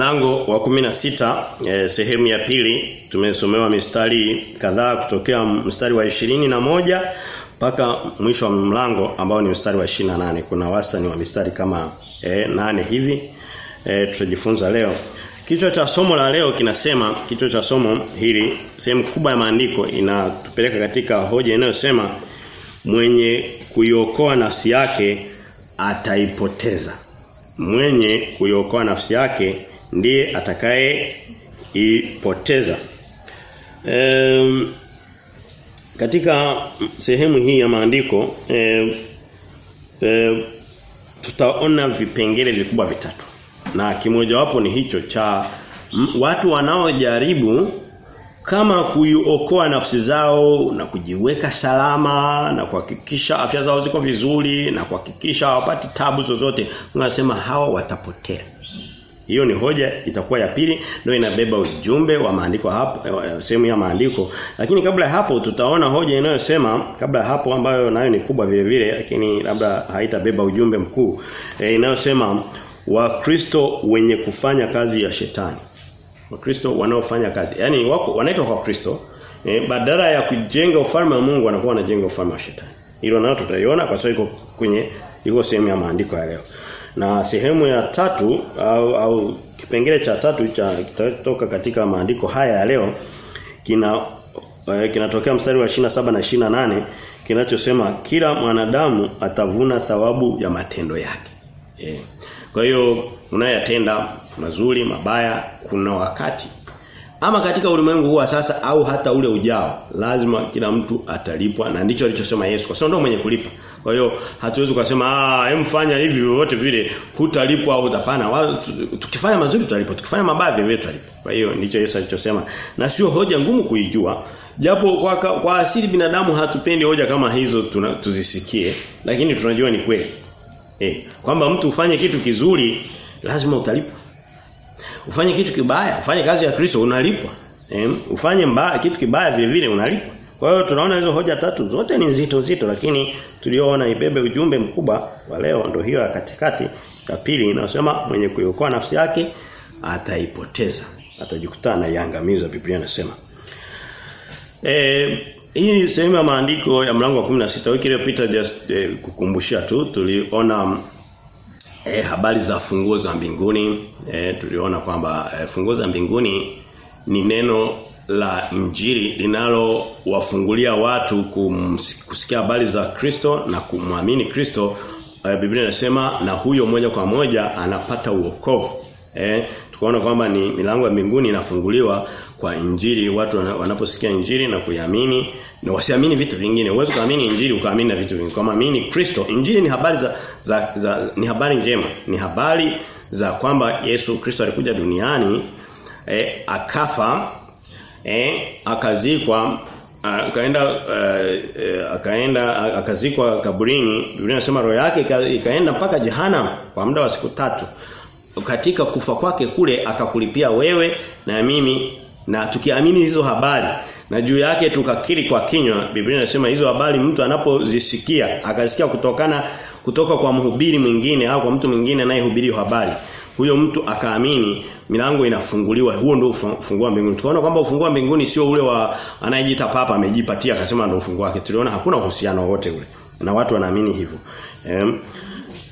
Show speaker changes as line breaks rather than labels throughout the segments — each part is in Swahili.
mlango wa 16 eh, sehemu ya pili tumesomewa mistari kadhaa kutokea mstari wa ishirini na moja mpaka mwisho wa mlango ambao ni mstari wa 28 kuna wastani wa mistari kama eh, nane hivi. Eh, tutajifunza leo. Kichwa cha somo la leo kinasema kichwa cha somo hili sehemu kubwa ya maandiko inatupeleka katika hoja inayosema mwenye kuiokoa nafsi yake ataipoteza. Mwenye kuiokoa nafsi yake ndiye atakaye ipoteza. Um, katika sehemu hii ya maandiko eh, eh, tutaona vipengele vikubwa vitatu na kimojawapo ni hicho cha watu wanaojaribu kama kuiokoa nafsi zao na kujiweka salama na kuhakikisha afya zao ziko vizuri na kuhakikisha hawapati tabu zozote unasema hawa watapotea hiyo ni hoja itakuwa ya pili ndio inabeba ujumbe wa maandiko hapo sehemu ya maandiko lakini kabla ya hapo tutaona hoja inayosema kabla ya hapo ambayo nayo ni kubwa vile vile lakini labda haitabeba ujumbe mkuu e, inayosema Wakristo wenye kufanya kazi ya shetani. Wakristo wanaofanya kazi. Yaani wako wanaitwa kwa Kristo e, badala ya kujenga ufalme wa Mungu wanakuwa wanajenga ufalme wa shetani. Hilo nalo tutaiona kwa sababu iko kwenye iko sehemu ya maandiko ya leo. Na sehemu ya tatu au, au kipengele cha tatu cha kitatoka katika maandiko haya ya leo kina eh, kinatokea mstari wa 27 na 28 kinachosema kila mwanadamu atavuna thawabu ya matendo yake. Eh. Kwa hiyo unayatenda mazuri, mabaya kuna wakati. Ama katika ulimwengu huu sasa au hata ule ujao, lazima kila mtu atalipwa na ndicho alichosema Yesu. Kwa sababu ndio mwenye kulipa. Kwa hiyo hatuwezi kusema ah, hem fanya hivi wote vile hutalipwa au utapana. Tukifanya mazuri tutalipwa, tukifanya mabaya vile tutalipwa. Kwa hiyo ndicho Yesu alichosema. Na sio hoja ngumu kuijua. Japo kwa, kwa asili binadamu hatupendi hoja kama hizo tuna, tuzisikie, lakini tunajua ni kweli. Eh, kwamba mtu ufanye kitu kizuri lazima utalipwa. Ufanye kitu kibaya, ufanye kazi ya Kristo unalipwa. Eh, ufanye mbaya kitu kibaya vile vile unalipwa. Kwa hiyo tunaona hizo hoja tatu zote ni nzito nzito lakini tulioona ibebe ujumbe mkubwa wa leo ndio hiyo ya katikati ya pili inasema mwenye kuiokoa nafsi yake ataipoteza. Atajikutana na iangamiza Biblia inasema. Eh hii sehemu ya maandiko ya mlango wa 16 wiki iliyopita just eh, kukumbushia tu tuliona eh, habari za funguo za mbinguni. E, tuliona kwamba e, funguo za mbinguni ni neno la injili linalowafungulia watu kusikia habari za Kristo na kumwamini Kristo. E, Biblia inasema na huyo moja kwa moja anapata uokovu eh tukaona kwamba ni milango ya mbinguni inafunguliwa kwa injili. Watu wanaposikia injili na kuiamini na wasiamini vitu vingine. Uwezo kuamini injili ukaamini na vitu vingine. Kama amini Kristo. Injili ni habari za, za, za ni habari njema. Ni habari za kwamba Yesu Kristo alikuja duniani eh, akafa eh, akazikwa akaenda uh, akaenda akazikwa kaburini. Biblia inasema roho yake ikaenda mpaka jehanamu kwa muda wa siku tatu katika kufa kwake kule akakulipia wewe na mimi na tukiamini hizo habari na juu yake tukakiri kwa kinywa Biblia inasema hizo habari mtu anapozisikia akasikia kutokana kutoka kwa mhubiri mwingine au kwa mtu mwingine anayehubiri habari huyo mtu akaamini milango inafunguliwa. Huo ndio ufunguo mbinguni. Tunaona kwamba ufunguo mbinguni sio ule wa anayejiita papa amejipatia akasema ndio ufunguo wake. Tuliona hakuna uhusiano wote ule na watu wanaamini hivyo. Em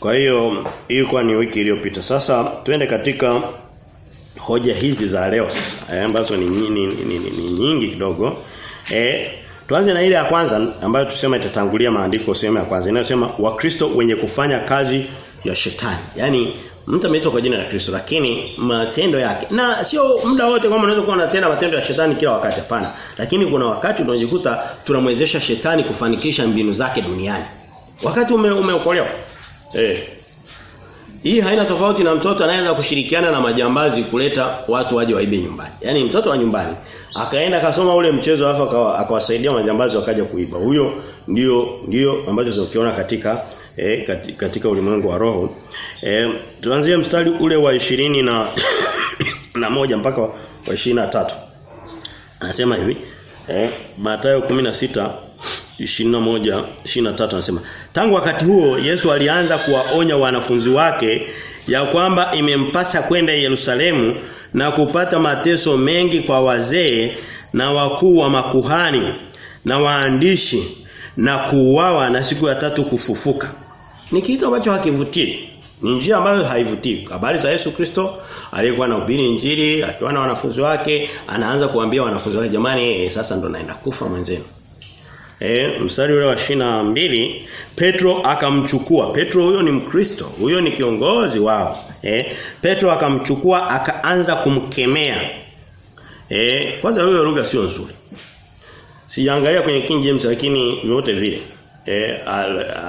kwa hiyo ilikuwa ni wiki iliyopita. Sasa twende katika hoja hizi za leo eh, ambazo ni, ni, ni, ni, ni nyingi kidogo. Eh, tuanze na ile ya kwanza ambayo tusema itatangulia maandiko sehemu ya kwanza. Inasema Wakristo wenye kufanya kazi ya shetani. Yaani mtu ameitwa kwa jina la Kristo lakini matendo yake na sio muda wote kama unaweza kuwa unatenda matendo ya shetani kila wakati hapana. Lakini kuna wakati unajikuta tunamwezesha shetani kufanikisha mbinu zake duniani. Wakati ume, umeokolewa Eh. Hii haina tofauti na mtoto anaweza kushirikiana na majambazi kuleta watu waje waibe nyumbani. Yaani mtoto wa nyumbani akaenda akasoma ule mchezo afa akawasaidia majambazi wakaja kuiba. Huyo ndio ndio ambacho tunakiona katika eh, katika, ulimwengu wa roho. Eh, tuanzie mstari ule wa ishirini na na moja mpaka wa 23. Anasema hivi eh Mathayo 16 21 23 anasema tangu wakati huo Yesu alianza kuwaonya wanafunzi wake ya kwamba imempasa kwenda Yerusalemu na kupata mateso mengi kwa wazee na wakuu wa makuhani na waandishi na kuuawa na siku ya tatu kufufuka. Ni kitu ambacho hakivutii. Ni njia ambayo haivutii. Habari za Yesu Kristo aliyekuwa na anahubiri njiri akiwa na wanafunzi wake anaanza kuambia wanafunzi wake jamani eh, sasa ndo naenda kufa mwenzenu. Eh, mstari ule wa shina mbili Petro akamchukua. Petro huyo ni Mkristo, huyo ni kiongozi wao. Eh, Petro akamchukua akaanza kumkemea. Eh, kwanza hiyo lugha sio nzuri. Sijaangalia kwenye King James lakini vyote vile. Eh,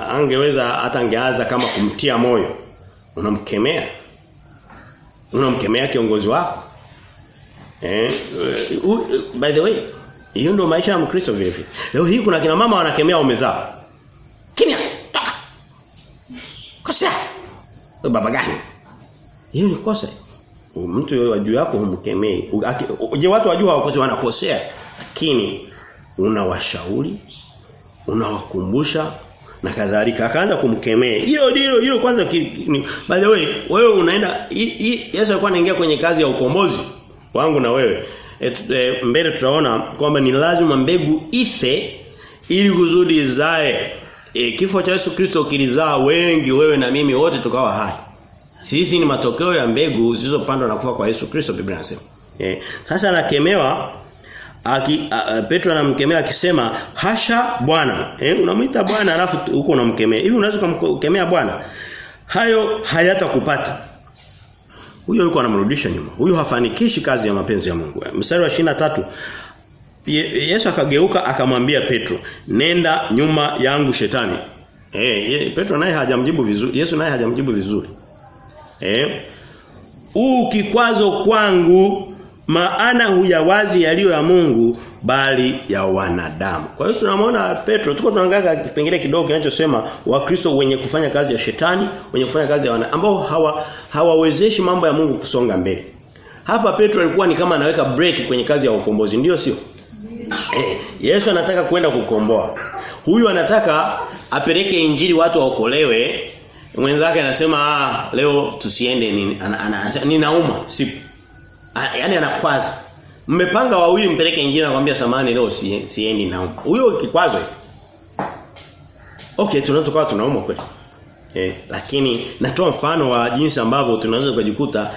angeweza hata angeanza kama kumtia moyo. Unamkemea. Unamkemea kiongozi wako. Eh, uh, by the way, hiyo ndio maisha ya Mkristo vile vile. Leo hii kuna kina mama wanakemea wamezaa. Kimya, toka. Ni Baba gani? Hiyo ni kosa. Mtu yeye juu yako humkemei. Je, watu wajua wakosi wanakosea. Lakini unawashauri, unawakumbusha na kadhalika. Akaanza kumkemea. Hiyo ndilo hilo kwanza ni, by the way, wewe unaenda Yesu alikuwa anaingia kwenye kazi ya ukombozi wangu na wewe. E, e, mbele tutaona kwamba ni lazima mbegu ife ili kuzudi zae. E, kifo cha Yesu Kristo kilizaa wengi wewe na mimi wote tukawa hai. Sisi ni matokeo ya mbegu zilizopandwa na kufa kwa Yesu Kristo Biblia inasema. E, sasa anakemewa Aki, a, Petro anamkemea akisema hasha bwana. Eh unamuita bwana alafu huko unamkemea. Hivi unaweza kumkemea bwana? Hayo hayatakupata huyo yuko anamrudisha nyuma. Huyo hafanikishi kazi ya mapenzi ya Mungu. Mstari wa 23 Ye, Yesu akageuka akamwambia Petro nenda nyuma yangu shetani. Eh Petro naye hajamjibu vizuri Yesu naye hajamjibu vizuri. Eh u kikwazo kwangu maana huyawazi yaliyo ya Mungu bali ya wanadamu. Kwa hiyo tunamwona Petro tuko tunaangalia kipengele kidogo kinachosema wakristo wenye kufanya kazi ya shetani, wenye kufanya kazi ya wana ambao hawa hawawezeshi mambo ya Mungu kusonga mbele. Hapa Petro alikuwa ni kama anaweka break kwenye kazi ya ukombozi, ndio sio? Eh, Yesu anataka kwenda kukomboa. Huyu anataka apeleke injili watu waokolewe. Mwenzake anasema ah, leo tusiende nini ana, ana, ninauma sipo. Yaani anakwaza. Mmepanga wawili mpeleke injili nakwambia samani leo si, siendi nao. Huyo kikwazo. Okay, tunaweza kuwa tunaumwa kweli. Eh, lakini natoa mfano wa jinsi ambavyo tunaweza kujikuta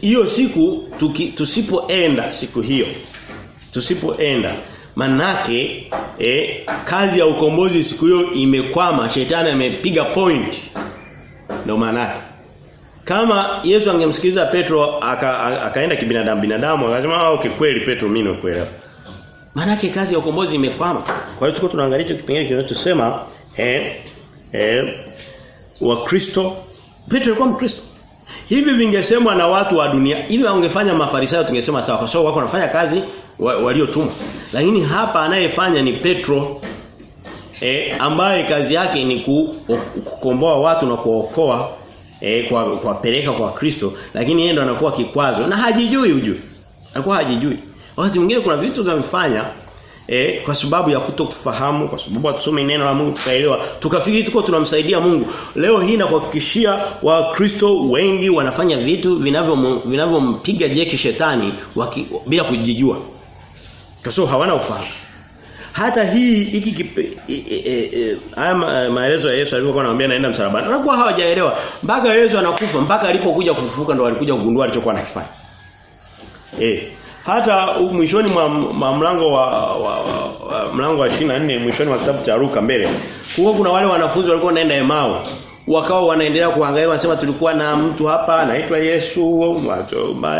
hiyo eh, siku tuki, tusipoenda siku hiyo. Tusipoenda manake eh, kazi ya ukombozi siku hiyo imekwama, shetani amepiga point. Ndio manake kama Yesu angemsikiliza Petro akaenda aka, kibinadamu binadamu akasema ah okay kweli Petro mimi nimekuelewa. Maana kazi ya ukombozi imekwama. Kwa hiyo tuko tunaangalia hicho kipengele kinachosema eh eh wa Kristo Petro alikuwa Mkristo. Hivi vingesemwa na watu wa dunia. Hivi wangefanya mafarisayo tungesema sawa kwa sababu wako wanafanya kazi waliotumwa. Lakini hapa anayefanya ni Petro eh ambaye kazi yake ni kukomboa watu na kuokoa eh kwa kuwapeleka kwa Kristo lakini yeye ndo anakuwa kikwazo. Na hajijui ujui anakuwa hajijui. Wakati mwingine kuna vitu tunavifanya eh kwa sababu ya kutokufahamu kwa sababu hatusome neno la Mungu tukaelewa. Tukafikiri tuko tunamsaidia Mungu. Leo hii na kuhakikishia wakristo wengi wanafanya vitu vinavyo vinavyompiga jeki shetani waki, bila kujijua. Kwa sababu hawana ufahamu hata hii hiki haya maelezo ya Yesu alikuwa anamwambia naenda msalabani. Wanakuwa hawajaelewa mpaka Yesu anakufa mpaka alipokuja kufufuka ndo walikuja kugundua alichokuwa anakifanya. Eh hata mwishoni mwa, mwa mlango wa, wa, wa, mlango wa 24 mwishoni wa kitabu cha Luka mbele huko kuna wale wanafunzi walikuwa wanaenda Emao wakawa wanaendelea kuangalia wanasema tulikuwa na mtu hapa anaitwa Yesu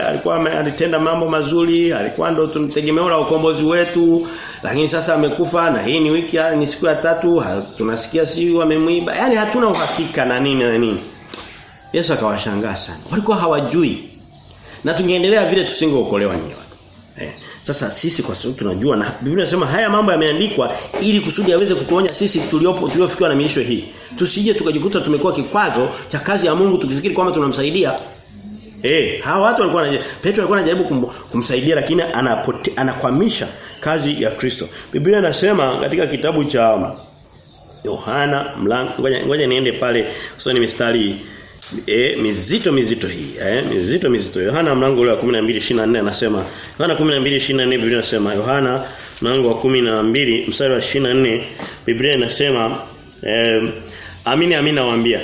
alikuwa alitenda mambo mazuri alikuwa ndo tumtegemeo la ukombozi wetu lakini sasa amekufa na hii ni wiki ni siku ya tatu tunasikia si wamemwiba. Yani hatuna uhakika na nini na nini. Yesu akawashangaa sana. Walikuwa hawajui. Na tungeendelea vile tusingeokolewa nyewe. Sasa sisi kwa sababu tunajua na Biblia inasema haya mambo yameandikwa ili kusudi aweze kutuonya sisi tuliopo tuliofikiwa na miisho hii. Tusije tukajikuta tumekuwa kikwazo cha kazi ya Mungu tukifikiri kwamba tunamsaidia. Eh, hawa watu walikuwa Petro alikuwa anajaribu kum, kumsaidia lakini anapote, anakwamisha kazi ya Kristo. Biblia inasema katika kitabu cha Yohana mlango ngoja niende pale usoni ni mistari E, mizito mizito hii eh mizito mizito. Yohana mlango wa 12:24 anasema Yohana 12:24 Biblia inasema Yohana mlango wa 12 mstari wa 24 Biblia inasema eh, amini amini nawaambia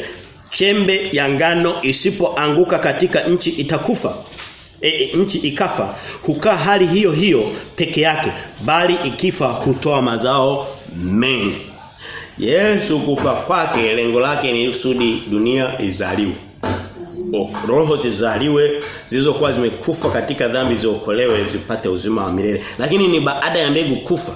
chembe ya ngano isipoanguka katika nchi itakufa. E, e, nchi ikafa. Hukaa hali hiyo hiyo peke yake bali ikifa hutoa mazao mengi Yesu kufa kwake lengo lake ni kusudi dunia izaliwe. O, roho zizaliwe zilizokuwa zimekufa katika dhambi ziokolewe zipate uzima wa milele. Lakini ni baada ya mbegu kufa.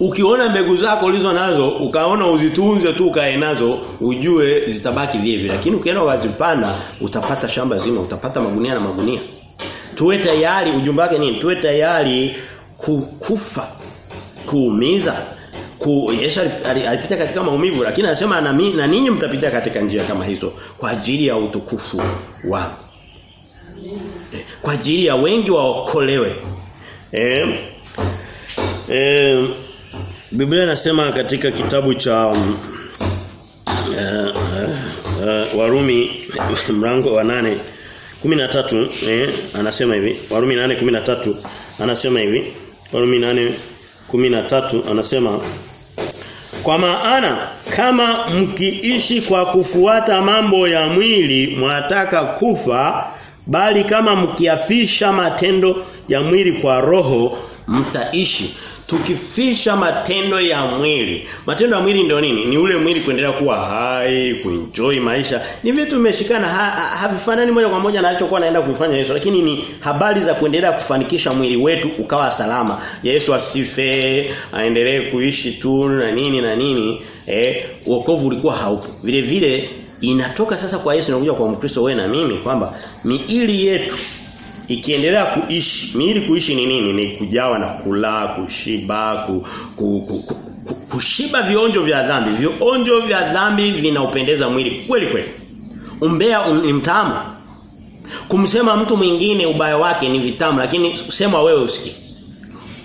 Ukiona mbegu zako ulizo nazo ukaona uzitunze tu ukae nazo ujue zitabaki vile vile. Lakini ukienda ukazipanda utapata shamba zima, utapata magunia na magunia. Tuwe tayari ujumbe wake nini? Tuwe tayari kukufa kuumiza ku Yesu alipita katika maumivu lakini anasema na, na ninyi mtapita katika njia kama hizo kwa ajili ya utukufu wangu. E, kwa ajili ya wengi waokolewe. Eh Eh, Biblia inasema katika kitabu cha um, uh, uh, Warumi mlango wa nane 13 eh anasema hivi Warumi 8:13 anasema hivi Warumi 8:13 anasema kwa maana kama mkiishi kwa kufuata mambo ya mwili mwataka kufa bali kama mkiafisha matendo ya mwili kwa roho mtaishi. Tukifisha matendo ya mwili. Matendo ya mwili ndio nini? Ni ule mwili kuendelea kuwa hai kuenjoy maisha. Ni vitu vimeshikana ha, ha, havifanani moja kwa moja na alichokuwa anaenda kufanya Yesu. Lakini ni habari za kuendelea kufanikisha mwili wetu ukawa salama. Yesu asife aendelee kuishi tu na nini na nini. Eh wokovu ulikuwa haupo. Vile vile inatoka sasa kwa Yesu inakuja kwa Mkristo wewe na mimi kwamba miili yetu ikiendelea kuishi miili kuishi ni nini? Ni kujawa na kula kushiba ku, ku, ku, ku, ku, kushiba vionjo vya dhambi. Vionjo vya dhambi vinaupendeza mwili kweli kweli. Umbea ni mtamu. Kumsema mtu mwingine ubaya wake ni vitamu lakini sema wewe usiki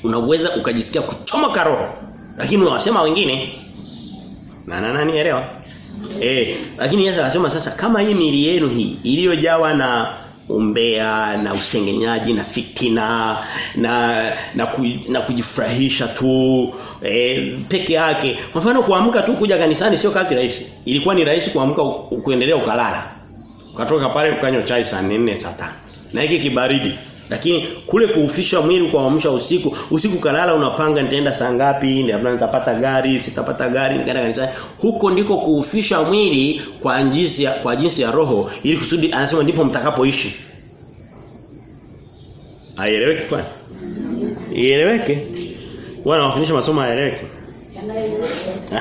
unaweza ukajisikia kuchomoka roho lakini unawasema wengine. Na na nani elewa eh lakini Yesu anasema sasa kama hii miili yenu hii iliyojawa na umbea na usengenyaji na fitina na na, ku, na kujifurahisha tu e, peke yake. Kwa mfano kuamka tu kuja kanisani sio kazi rahisi. Ilikuwa ni rahisi kuamka kuendelea ukalala. Ukatoka pale ukanywa chai saa 4 saa 5 na hiki kibaridi lakini kule kuufisha mwili kuamsha usiku usiku kalala unapanga nitaenda saa ngapi nitapata gari sitapata gari nikaenda kanisani huko ndiko kuufisha mwili kwa jinsi ya, kwa jinsi ya roho ili kusudi anasema ndipo mtakapoishi Aieleweke kwani? Ieleweke. Wana wafundisha masomo aieleweke.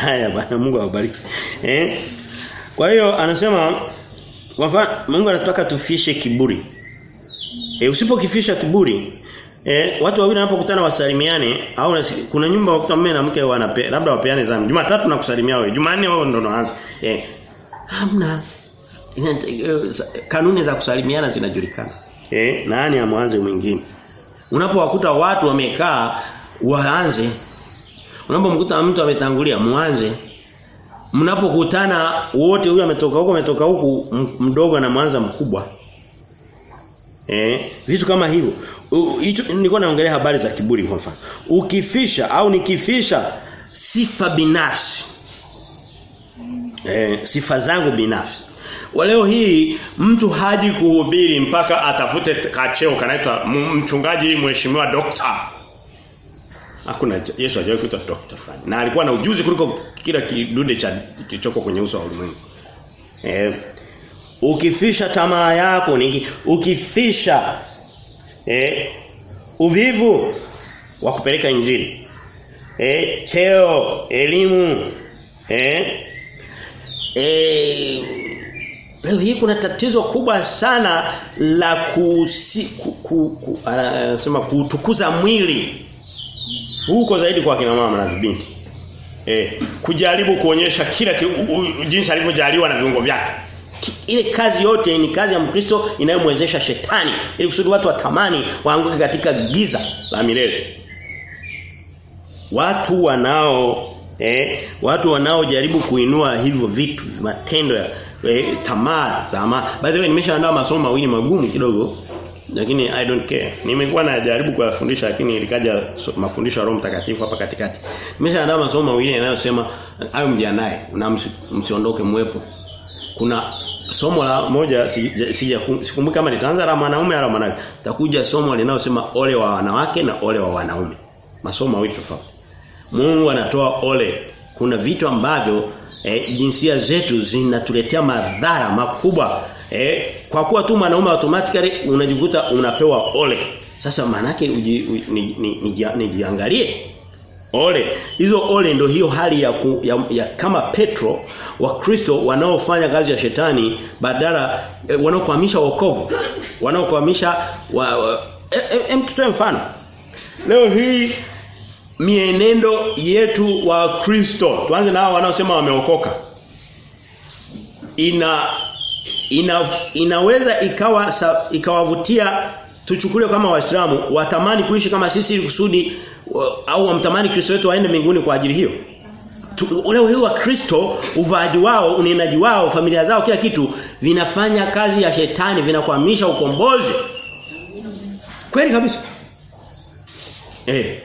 Haya bwana Mungu awabariki. Eh? Kwa hiyo anasema Mungu anataka tufishe kiburi. E, usipokifisha kiburi e, watu wawili wanapokutana wasalimiane au kuna nyumba wakuta mume na mke wanape labda wapeane zamu. Jumatatu nakusalimia wewe. Jumanne wao ndo naanza. Eh. Hamna. Kanuni za kusalimiana zinajulikana. Eh, nani amwanze mwingine? Unapowakuta watu wamekaa waanze. Unapomkuta mtu ametangulia muanze. Mnapokutana wote huyu ametoka huko ametoka huku mdogo na mwanza mkubwa. Eh, vitu kama hivyo. Hicho nilikuwa naongelea habari za kiburi kwa mfano. Ukifisha au nikifisha sifa binafsi. Eh, sifa zangu binafsi. Leo hii mtu haji kuhubiri mpaka atafute kacheo kanaitwa mchungaji mheshimiwa dokta. Hakuna Yesu hajawahi kuitwa dokta fulani. Na alikuwa na ujuzi kuliko kila kidude cha kichoko kwenye uso wa ulimwengu. Eh, ukifisha tamaa yako ningi ukifisha eh uvivu wa kupeleka injili eh cheo elimu eh eh leo hii kuna tatizo kubwa sana la kusi, ku, ku, ku, anasema kutukuza mwili. Huko zaidi kwa kina mama na vibinti. Eh kujaribu kuonyesha kila ki, u, u, jinsi alivyojaliwa na viungo vyake ile kazi yote ni kazi ya Mkristo inayomwezesha shetani ili kusudi watu watamani waanguke katika giza la milele. Watu wanao eh watu wanaojaribu kuinua hivyo vitu matendo ya eh, tamaa tamaa by the way nimeshaandaa masomo mawili magumu kidogo lakini I don't care. Nimekuwa najaribu kuyafundisha lakini likaja mafundisho ya Roho Mtakatifu hapa katikati. Nimeshaandaa masomo mawili yanayosema hayo mjiandae na msi, msiondoke mwepo. Kuna somo la moja sija si, sikumbuki kama nitaanza la mwanaume au mwanamke. Takuja somo linalosema ole wa wanawake na ole wa wanaume. Masomo mawili tofauti. Mungu anatoa ole. Kuna vitu ambavyo eh, jinsia zetu zinatuletea madhara makubwa Eh, kwa kuwa tu mwanaume automatically unajikuta unapewa ole. Sasa maana yake nijiangalie. Ole. Hizo ole ndio hiyo hali ya, ku, ya, ya kama Petro wa Kristo wanaofanya kazi ya shetani badala eh, wanaokuhamisha wokovu. Wanaokuhamisha wa, wa eh, tutoe mfano. Leo hii mienendo yetu wa Kristo. Tuanze na hao wanaosema wameokoka. Ina ina, inaweza ikawa sa, ikawavutia tuchukulie kama waislamu watamani kuishi kama sisi kusudi au wamtamani Kristo wetu waende mbinguni kwa ajili hiyo. Leo hii wa Kristo uvaaji wao, unenaji wao, familia zao kila kitu vinafanya kazi ya shetani vinakwamisha ukombozi. Kweli kabisa. Eh.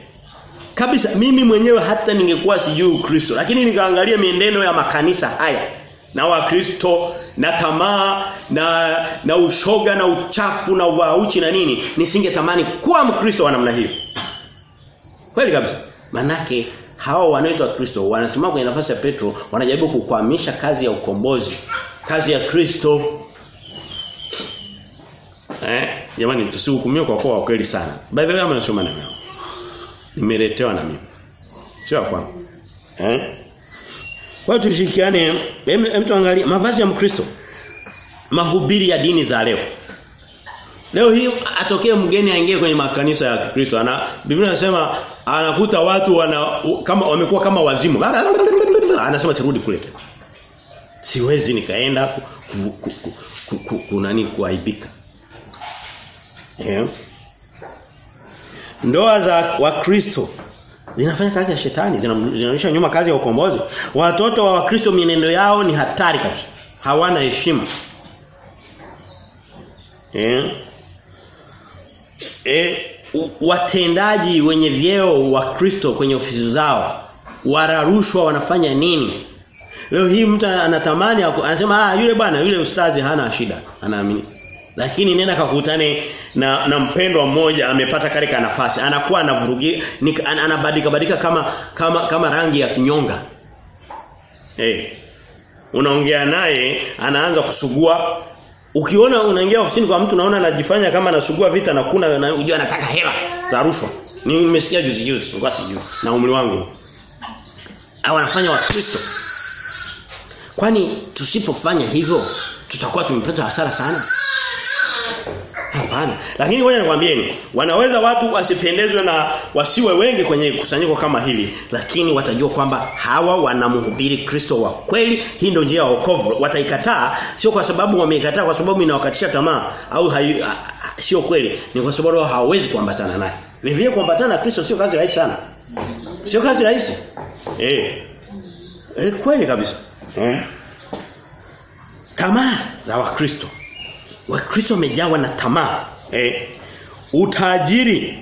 Kabisa mimi mwenyewe hata ningekuwa sijui Ukristo lakini nikaangalia miendeno ya makanisa haya na wakristo na tamaa na na ushoga na uchafu na uvauchi na nini nisingetamani kuwa mkristo wa namna hiyo kweli kabisa manake hao wanaoitwa kristo wanasimama kwenye nafasi ya Petro wanajaribu kukwamisha kazi ya ukombozi kazi ya Kristo eh jamani tusihukumiwe kwa kuwa kweli sana by the way ama nasoma na mimi nimeletewa na mimi sio kwa eh kwa tushirikiane hem tuangalie mavazi ya Mkristo. Mahubiri ya dini za leo. Leo hii atokee mgeni aingie kwenye makanisa ya Kristo. Ana Biblia inasema anakuta watu wana kama wamekuwa kama wazimu. Anasema sirudi kule. Siwezi nikaenda kunani kuaibika. Eh. Ndoa za Wakristo zinafanya kazi ya shetani zinaonyesha nyuma kazi ya ukombozi watoto wa wakristo mienendo yao ni hatari kabisa hawana heshima eh eh watendaji wenye vyeo wa Kristo kwenye ofisi zao wararushwa wanafanya nini? Leo hii mtu anatamani anasema ah yule bwana yule ustazi hana shida. Anaamini. Lakini nenda kakutane na na mpendwa mmoja amepata karika nafasi. Anakuwa anavurugi anabadilika badilika kama kama kama rangi ya kinyonga. Eh. Hey. unaongea naye anaanza kusugua ukiona unaingia ofisini kwa mtu naona anajifanya kama anasugua vita na kuna unajua anataka hela za rushwa. Nimesikia juzi juzi nilikuwa sijui na umri wangu. Au anafanya wa Kristo kwani tusipofanya hivyo tutakuwa tumepata hasara sana Hapana. Lakini ngoja nikwambieni, wanaweza watu wasipendezwe na wasiwe wengi kwenye kusanyiko kama hili, lakini watajua kwamba hawa wanamhubiri Kristo wa kweli. Hii ndio njia ya wokovu. Wataikataa sio kwa sababu wameikataa kwa sababu inawakatisha tamaa au sio kweli, ni kwa sababu hawawezi kuambatana naye. Vivyo kuambatana na Kristo sio kazi rahisi sana. Sio kazi rahisi. Eh. Eh kweli kabisa. Eh. Tamaa za Wakristo Wakristo wamejawa na tamaa. Eh, utajiri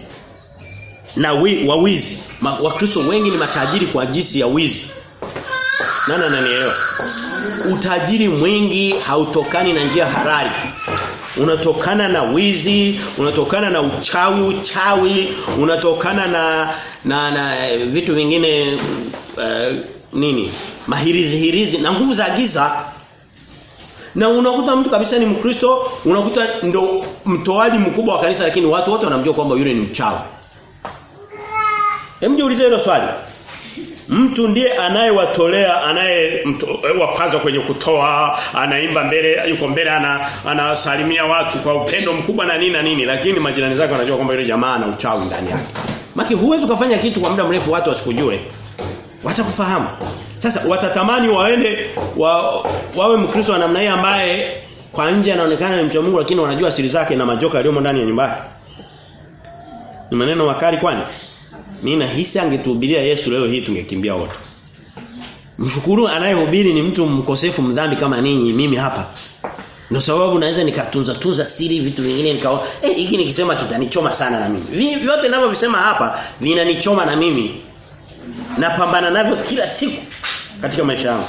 na wi, wa wizi. Wakristo wengi ni matajiri kwa jinsi ya wizi. Nani ananielewa? Utajiri mwingi hautokani na njia harari Unatokana na wizi, unatokana na uchawi, uchawi, unatokana na na, na vitu vingine uh, nini? Mahirizi hirizi na nguvu za giza na unakuta mtu kabisa ni Mkristo, unakuta ndo mtoaji mkubwa wa kanisa lakini watu wote wanamjua kwamba yule ni mchawi. Hem jiulize hilo swali. Mtu ndiye anayewatolea anayewakaza kwenye kutoa, anaimba mbele, yuko mbele ana anasalimia watu kwa upendo mkubwa na nini na nini, lakini majirani zake wanajua kwamba yule jamaa ana uchawi ndani yake. Maki huwezi kufanya kitu kwa muda mrefu watu wasikujue. Watakufahamu. Sasa watatamani waende wa, wawe mkristo wa namna hii ambaye kwa nje anaonekana ni mcha Mungu lakini wanajua siri zake na majoka yaliyomo ndani ya nyumba. Ni maneno makali kwani? Mimi nahisi angetuhubiria Yesu leo hii tungekimbia wote.
Mshukuru anayehubiri ni mtu mkosefu mdhambi kama ninyi mimi hapa. Ndio sababu naweza nikatunza tunza siri vitu vingine nikao eh hiki nikisema kitanichoma sana na mimi. Vyote ninavyovisema hapa vinanichoma na mimi. Napambana navyo kila siku katika maisha yangu.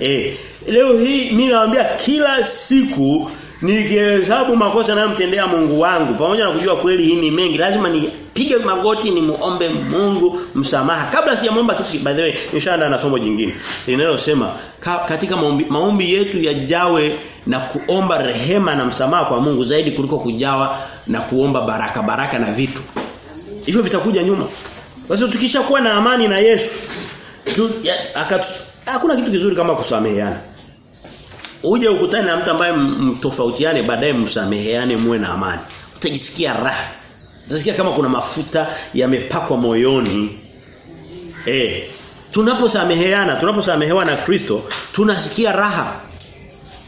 Eh leo hii mimi nawaambia kila siku nikihesabu makosa nayomtendea Mungu wangu pamoja na kujua kweli hii ni mengi lazima nipige magoti ni muombe Mungu msamaha. Kabla sijaomba kitu by the way nishaandaa na somo jingine linalosema ka, katika maombi, maombi yetu yajawe na kuomba rehema na msamaha kwa Mungu zaidi kuliko kujawa na kuomba baraka baraka na vitu. Hivyo vitakuja nyuma basi tukishakuwa na amani na Yesu tu, ya, akatu, hakuna kitu kizuri kama kusameheana. Uje ukutane na mtu ambaye mtofautiane baadaye msameheane muwe na amani. Utajisikia raha. Utasikia kama kuna mafuta yamepakwa moyoni. Eh tunaposameheana tunaposamehewa na Kristo tunasikia raha.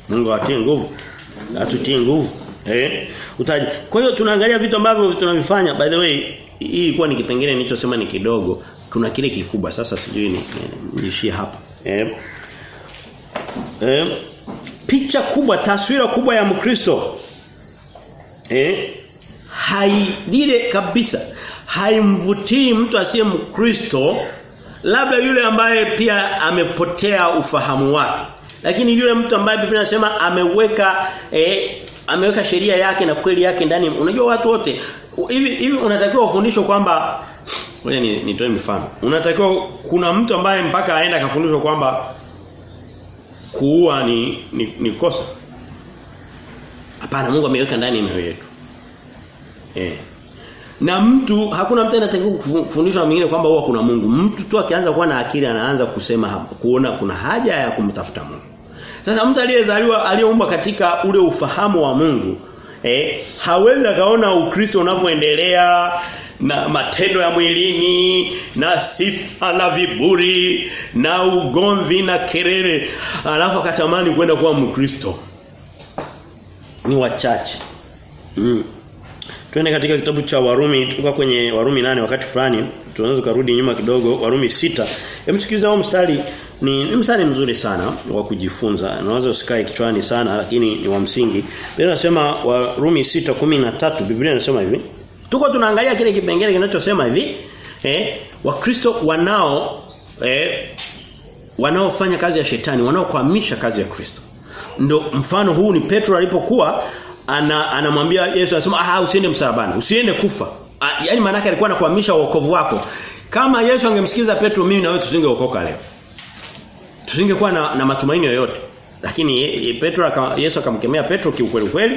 Mungu atie nguvu. Atutie nguvu. Eh utaji kwa hiyo tunaangalia vitu ambavyo tunavifanya. By the way hii ilikuwa ni kipengele nilichosema ni kidogo. Kuna kile kikubwa. Sasa sijui ni niishie hapa eh? Eh? Picha kubwa taswira kubwa ya Mkristo. Eh? Hailile kabisa haimvutii mtu asiye Mkristo labda yule ambaye pia amepotea ufahamu wake. Lakini yule mtu ambaye Biblia inasema ameweka eh, ameweka sheria yake na kweli yake ndani. Unajua watu wote hivi hivi unatakiwa ufundishwe kwamba ngoja ni nitoe mifano unatakiwa kuna mtu ambaye mpaka aenda akafundishwa kwamba kuua ni, ni, ni kosa. Hapana Mungu ameweka ndani ya mioyo yetu. Eh. Na mtu hakuna mtu anatakiwa kufundishwa mwingine kwamba huwa kuna Mungu. Mtu tu akianza kuwa na akili anaanza kusema kuona kuna haja ya kumtafuta Mungu. Sasa mtu aliyezaliwa aliyeumbwa katika ule ufahamu wa Mungu eh hawezi akaona Ukristo unavyoendelea na matendo ya mwilini na sifa na viburi na ugomvi na kelele alafu akatamani kwenda kuwa mkristo. Ni wachache. Mm. Twende katika kitabu cha Warumi tuko kwenye Warumi nane wakati fulani tunaweza kurudi nyuma kidogo Warumi sita. Hem sikiliza huo mstari ni, ni mstari mzuri sana wa kujifunza. Unaweza usikae kichwani sana lakini ni wa msingi. Biblia inasema Warumi 6:13 Biblia inasema hivi Tuko tunaangalia kile kipengele kinachosema hivi, eh, Wakristo wanao eh, wanaofanya kazi ya shetani, wanaokwamisha kazi ya Kristo. Ndio mfano huu ni Petro alipokuwa ana anamwambia Yesu anasema ah usiende msalabani, usiende kufa. Yaani maana alikuwa anakuhamisha wokovu wako. Kama Yesu angemsikiza Petro mimi na wewe tusingeokoka leo. Tusingekuwa na, na matumaini yoyote. Lakini ye, Petro Yesu akamkemea Petro kiukweli kweli.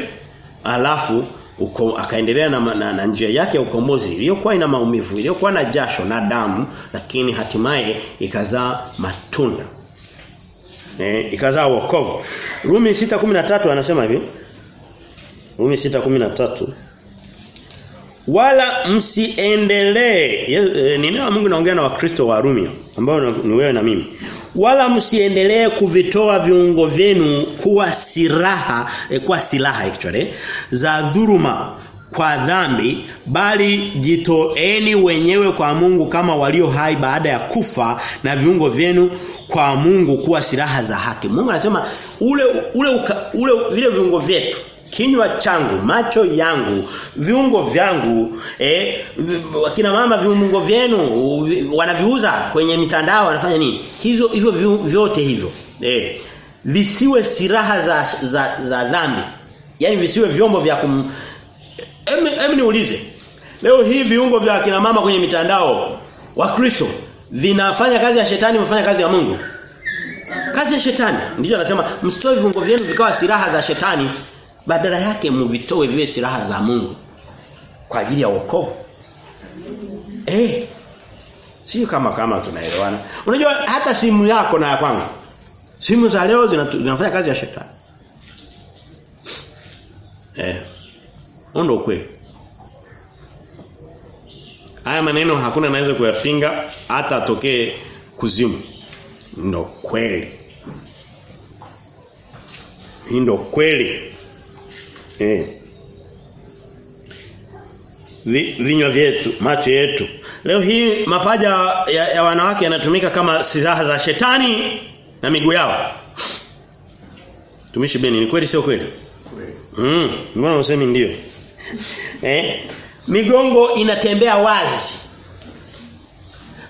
Alafu uko, akaendelea na, na, na njia yake ya ukombozi iliyokuwa ina maumivu, iliyokuwa na jasho na damu, lakini hatimaye ikazaa matunda. Eh, ikazaa wokovu. Rumi 6:13 anasema hivi. Rumi 6:13 Wala msiendelee e, ni neno la Mungu naongea na Wakristo wa Rumi ambao ni wewe na mimi. Wala msiendelee kuvitoa viungo vyenu kuwa silaha eh, kuwa silaha actually za dhuruma kwa dhambi bali jitoeni wenyewe kwa Mungu kama walio hai baada ya kufa na viungo vyenu kwa Mungu kuwa silaha za haki. Mungu anasema ule ule ule vile viungo vyetu kinywa changu, macho yangu, viungo vyangu, eh wakina mama viungo vyenu wanaviuza kwenye mitandao wanafanya nini? Hizo hivyo vyote hivyo. Eh visiwe silaha za za, za dhambi. Yaani visiwe vyombo vya kum Em, em niulize. Leo hii viungo vya kina mama kwenye mitandao wa Kristo vinafanya kazi ya shetani mfanya kazi ya Mungu. Kazi ya shetani. Ndiyo anasema msitoe viungo vyenu vikawa silaha za shetani badala yake mvitoe viwe silaha za Mungu kwa ajili ya wokovu. Eh. Sio kama kama tunaelewana. Unajua hata simu yako na ya kwangu. Simu za leo zinafanya kazi ya shetani. Eh. Ndio ukweli. Haya maneno hakuna anaweza kuyapinga hata atokee kuzimu. Ndio kweli. Ndio kweli. Eh. Vi, vinywa vyetu, macho yetu Leo hii mapaja ya, ya wanawake yanatumika kama silaha za shetani na miguu yao. Tumishi Beni ni kweli sio kweli? Mm, mbona usemi ndio? eh? Migongo inatembea wazi.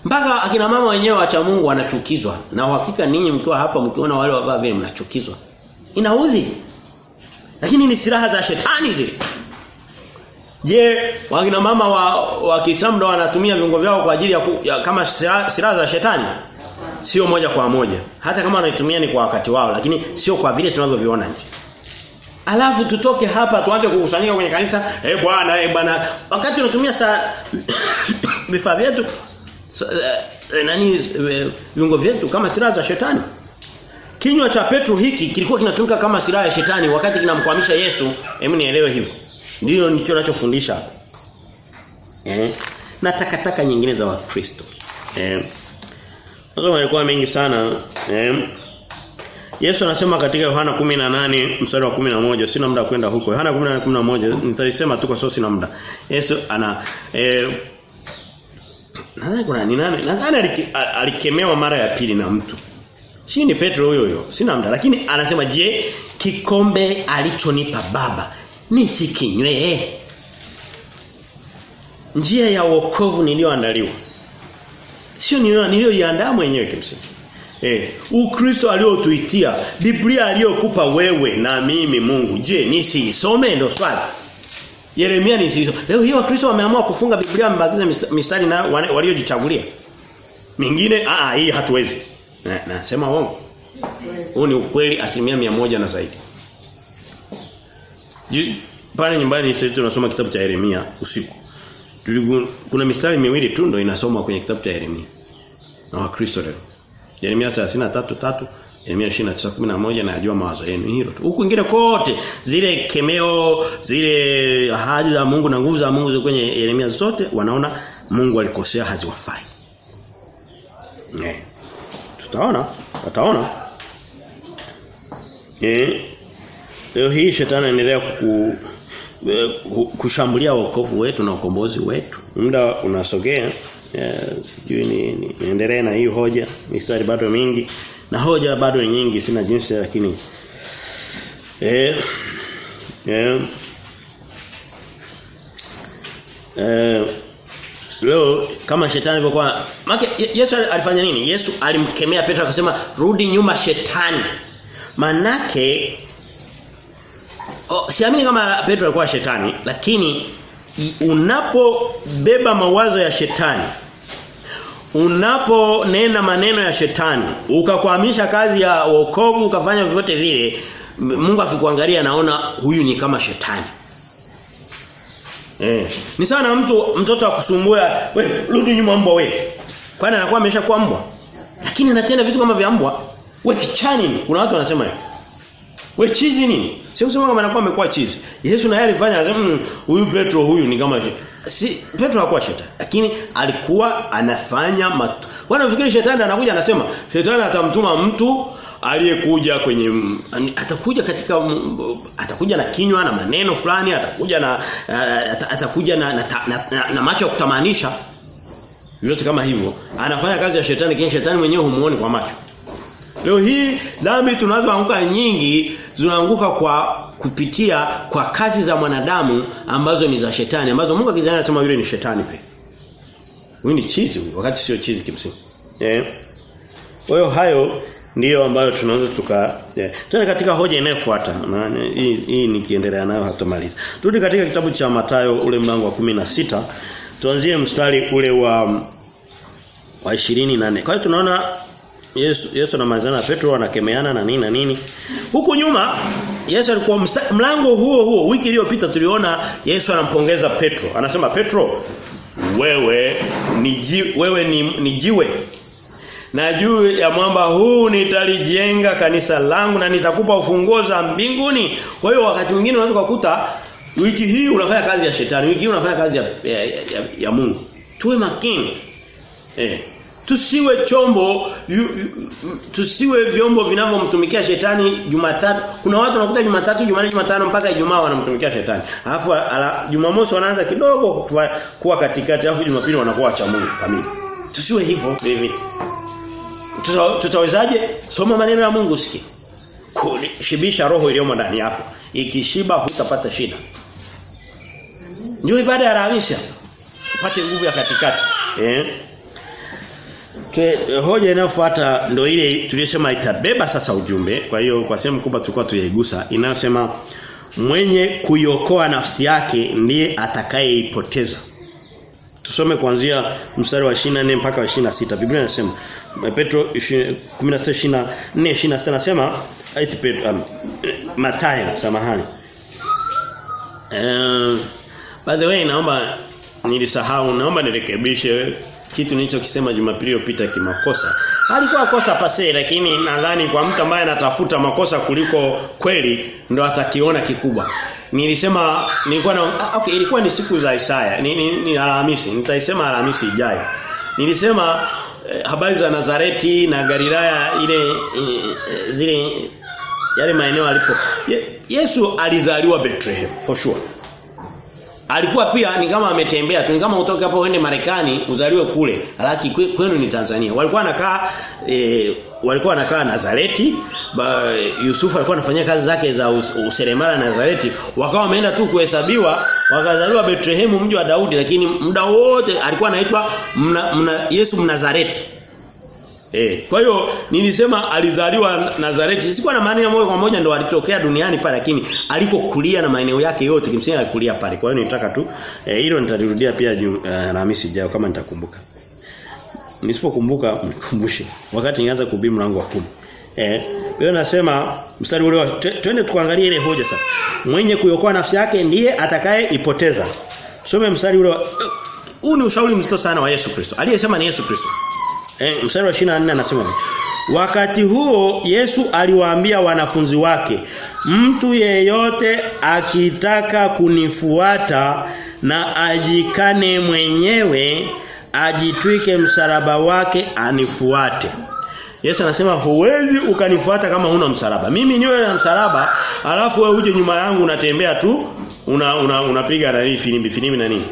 Mpaka akina mama wenyewe wacha Mungu wanachukizwa. Na uhakika ninyi mkiwa hapa mkiona wale wavaa vile mnachukizwa. Inaudhi. Lakini ni silaha za shetani zile. Je, wakina mama wa wa Kiislamu ndio wanatumia viungo vyao kwa ajili ya, ku, ya kama silaha za shetani? Sio moja kwa moja. Hata kama wanaitumia ni kwa wakati wao, lakini sio kwa vile tunavyoviona nje. Alafu tutoke hapa tuanze kukusanyika kwenye kanisa, eh bwana, eh bwana. Wakati unatumia saa vifaa vyetu so, eh, nani viungo vyetu kama silaha za shetani. Kinywa cha Petro hiki kilikuwa kinatumika kama silaha ya shetani wakati kinamkwamisha Yesu. Hebu nielewe hivyo. Ndio nicho ninachofundisha. Eh? Na takataka nyingine za Wakristo. Eh. Masomo yalikuwa mengi sana. Eh. Yesu anasema katika Yohana 18 mstari wa 11 sina muda kwenda huko. Yohana 18:11 nitaisema tu kwa sababu sina muda. Yesu ana eh nadhani kuna ni nani? Nadhani alikemewa mara ya pili na mtu. Si ni Petro huyo huyo. Sina muda lakini anasema je, kikombe alichonipa baba nisikinywe. Njia ya wokovu niliyoandaliwa. Sio niliyoiandaa mwenyewe kimsingi. Eh, Ukristo aliotuitia, Biblia aliyokupa wewe na mimi Mungu. Je, nisiisome ndo swali. Yeremia nisiisome. Leo hii Wakristo wameamua kufunga Biblia wamebakiza mistari na waliojichagulia. Mingine a a hii hatuwezi. Na nasema uongo. Huu ni ukweli asilimia mia moja na zaidi. Pale nyumbani sisi tunasoma kitabu cha Yeremia usiku. Kuna mistari miwili tu ndio inasoma kwenye kitabu cha Yeremia. Na Wakristo leo. Yeremia 33:3, Yeremia 29:11 na ajua mawazo yenu hilo tu. Huku ingine kote zile kemeo, zile ahadi za Mungu na nguvu za Mungu ziko kwenye Yeremia zote wanaona Mungu alikosea haziwafai. Eh. Tutaona, tutaona. Eh. Leo hii shetani anaendelea ku kushambulia wokovu wetu na ukombozi wetu. Muda unasogea. yes, sijui ni, ni niendelee na hii hoja mistari bado mingi na hoja bado ni nyingi sina jinsi lakini eh eh eh leo kama shetani alivyokuwa make Yesu alifanya nini? Yesu alimkemea Petro akasema rudi nyuma shetani. Manake oh, siamini kama Petro alikuwa shetani lakini unapobeba mawazo ya shetani unaponena maneno ya shetani ukakwamisha kazi ya wokovu ukafanya vyovyote vile Mungu akikuangalia naona huyu ni kama shetani eh. Ni sana mtu mtoto akusumbua we rudi nyuma mbwa we. Kwani anakuwa ameshakuwa mbwa? Lakini anatenda vitu kama vya mbwa. We kichani kuna watu wanasema hivi. we chizi nini? Sio kusema kama anakuwa amekuwa chizi. Yesu naye alifanya anasema huyu Petro huyu ni kama si Petro hakuwa shetani. Lakini alikuwa anafanya matu. Wanafikiri shetani anakuja anasema shetani atamtuma mtu aliyekuja kwenye atakuja katika atakuja na kinywa na maneno fulani atakuja na atakuja na, na, na, na, na macho ya kutamanisha vyote kama hivyo anafanya kazi ya shetani kisha shetani mwenyewe humuoni kwa macho Leo hii dhambi tunazoanguka nyingi zinaanguka kwa kupitia kwa kazi za mwanadamu ambazo ni za shetani ambazo Mungu akizana anasema yule ni shetani pia. Huyu ni chizi wakati sio chizi kimsingi. Eh. Hiyo hayo ndiyo ambayo tunaweza tuka yeah. Tuende katika hoja inayofuata. Hii hii nikiendelea nayo hatomaliza. Turudi katika kitabu cha Matayo ule mlango wa 16. Tuanzie mstari ule wa wa 24. Kwa hiyo tunaona Yesu Yesu na Petro anakemeana na nini na nini. Huku nyuma Yesu alikuwa mlango huo huo wiki iliyopita tuliona Yesu anampongeza Petro. Anasema Petro wewe ni ji, wewe ni, ni jiwe. Na juu ya mwamba huu nitalijenga kanisa langu na nitakupa ufunguo za mbinguni. Kwa hiyo wakati mwingine unaweza kukuta wiki hii unafanya kazi ya shetani, wiki hii unafanya kazi ya, ya, ya, ya Mungu. Tuwe makini. Eh. Tusiwe chombo yu, yu, tusiwe vyombo vinavyomtumikia shetani Jumatatu. Kuna watu wanakuta Jumatatu, Jumanne, Jumatano mpaka Ijumaa wanamtumikia shetani. Alafu Jumamosi wanaanza kidogo kuwa, katikati alafu Jumapili wanakuwa wacha Mungu kamili. Tusiwe hivyo hivi. Tuta, tutawezaje? Soma maneno ya Mungu usikie. kushibisha roho iliyomo ndani yako. Ikishiba hutapata shida. Ndio ibada ya rahisha. Upate nguvu ya katikati. Eh? Tue, hoja inayofuata ndio ile tuliyosema itabeba sasa ujumbe. Kwa hiyo kwa sehemu kubwa tulikuwa tuyaigusa inayosema mwenye kuiokoa nafsi yake ndiye atakayeipoteza. Tusome kuanzia mstari wa 24 mpaka wa 26. Biblia inasema Petro 16:24 26 anasema eti Petro um, Mathayo samahani. Uh, by the way naomba nilisahau naomba nirekebishe kitu nilichokisema Jumapili iliyopita kimakosa. Halikuwa kosa pase lakini nadhani kwa mtu ambaye anatafuta makosa kuliko kweli ndo atakiona kikubwa. Nilisema nilikuwa na okay ilikuwa ni siku za Isaya. Ni, ni, ni Alhamisi. Nitaisema Alhamisi ijayo. Nilisema eh, habari za Nazareti na Galilaya ile eh, zile yale maeneo alipo. Ye, Yesu alizaliwa Bethlehem for sure. Alikuwa pia ni kama ametembea tu ni kama utoke hapo uende Marekani uzaliwe kule halaki kwenu ni Tanzania. Walikuwa wanakaa e, walikuwa wanakaa Nazareti ba, Yusufu alikuwa anafanyia kazi zake za us, useremala Nazareti wakawa wameenda tu kuhesabiwa wakazaliwa Betlehemu mji wa Daudi lakini muda wote alikuwa anaitwa mna, mna, Yesu Mnazareti Eh, kwa hiyo nilisema alizaliwa Nazareti. Sikuwa na maana ya moja kwa moja ndo alitokea duniani pale lakini alikokulia na maeneo yake yote kimsingi alikulia pale. Kwa hiyo nitaka tu hilo eh, nitalirudia pia Alhamisi uh, ijayo kama nitakumbuka. Nisipokumbuka mkumbushe. Wakati nianza kuhubiri mlango wa 10. Eh, wewe nasema mstari ule twende tukaangalie ile hoja sasa. Mwenye kuiokoa nafsi yake ndiye atakaye ipoteza. Tusome mstari ule huu ni ushauri mzito sana wa Yesu Kristo. Aliyesema ni Yesu Kristo. Eh, mstari wa 24 anasema Wakati huo Yesu aliwaambia wanafunzi wake, mtu yeyote akitaka kunifuata na ajikane mwenyewe, ajitwike msalaba wake anifuate. Yesu anasema huwezi ukanifuata kama huna msalaba. Mimi niwe na msalaba, alafu wewe uje nyuma yangu unatembea tu, una unapiga una nani filimbi filimbi na nini?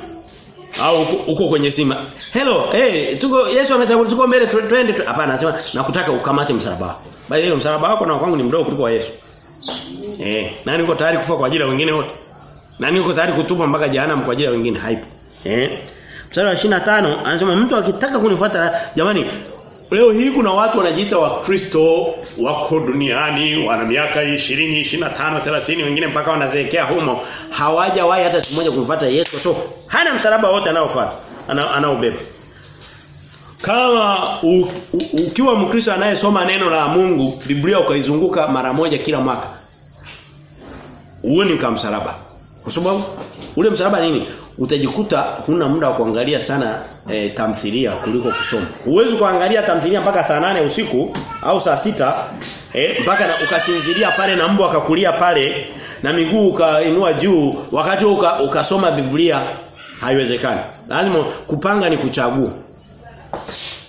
au uko kwenye sima. Hello, hey, tuko Yesu ametangulia tuko mbele twende hapana anasema nakutaka ukamate msalaba wako. Bali hiyo msalaba wako na kwangu ni mdogo kuliko wa Yesu. Eh, nani uko tayari kufa kwa ajili ya wengine wote? Nani uko tayari kutupa mpaka jehanamu kwa ajili ya wengine? Haipo. Eh? Mstari wa 25 anasema mtu akitaka kunifuata jamani Leo hii kuna watu wanajiita wakristo wako duniani wana miaka 20, 25, 30 wengine mpaka wanazeekea humo. Hawajawahi hata siku moja kumfuata Yesu so hana msalaba wote anaofuata anaobeba. Kama u, u, ukiwa mkristo anayesoma neno la Mungu Biblia ukaizunguka mara moja kila mwaka Uone kama msalaba. Kwa sababu ule msalaba nini utajikuta huna muda wa kuangalia sana e, tamthilia kuliko kusoma. Huwezi kuangalia tamthilia mpaka saa nane usiku au saa sita eh mpaka na, pale na mbwa akakulia pale na miguu ukainua juu wakati uka, ukasoma Biblia haiwezekani. Lazima kupanga ni kuchagua.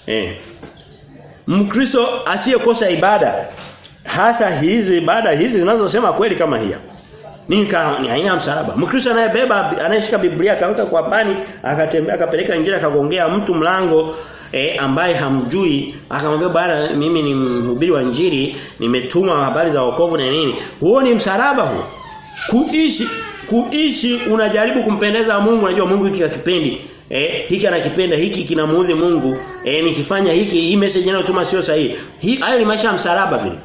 Eh. Mkristo asiyekosa ibada hasa hizi ibada hizi zinazosema kweli kama hii ni ni aina ya msalaba. Mkristo anayebeba anayeshika Biblia akaweka kwa pani akatembea akapeleka injili akagongea mtu mlango eh, ambaye hamjui akamwambia bwana mimi ni mhubiri wa injili nimetuma habari za wokovu na nini. Huo ni msalaba huo. Kuishi kuishi unajaribu kumpendeza Mungu unajua Mungu hiki hakipendi. Eh, hiki anakipenda hiki kinamuudhi Mungu. Eh, nikifanya hiki hii message inayotuma sio sahihi. Hii hayo ni maisha ya msalaba vile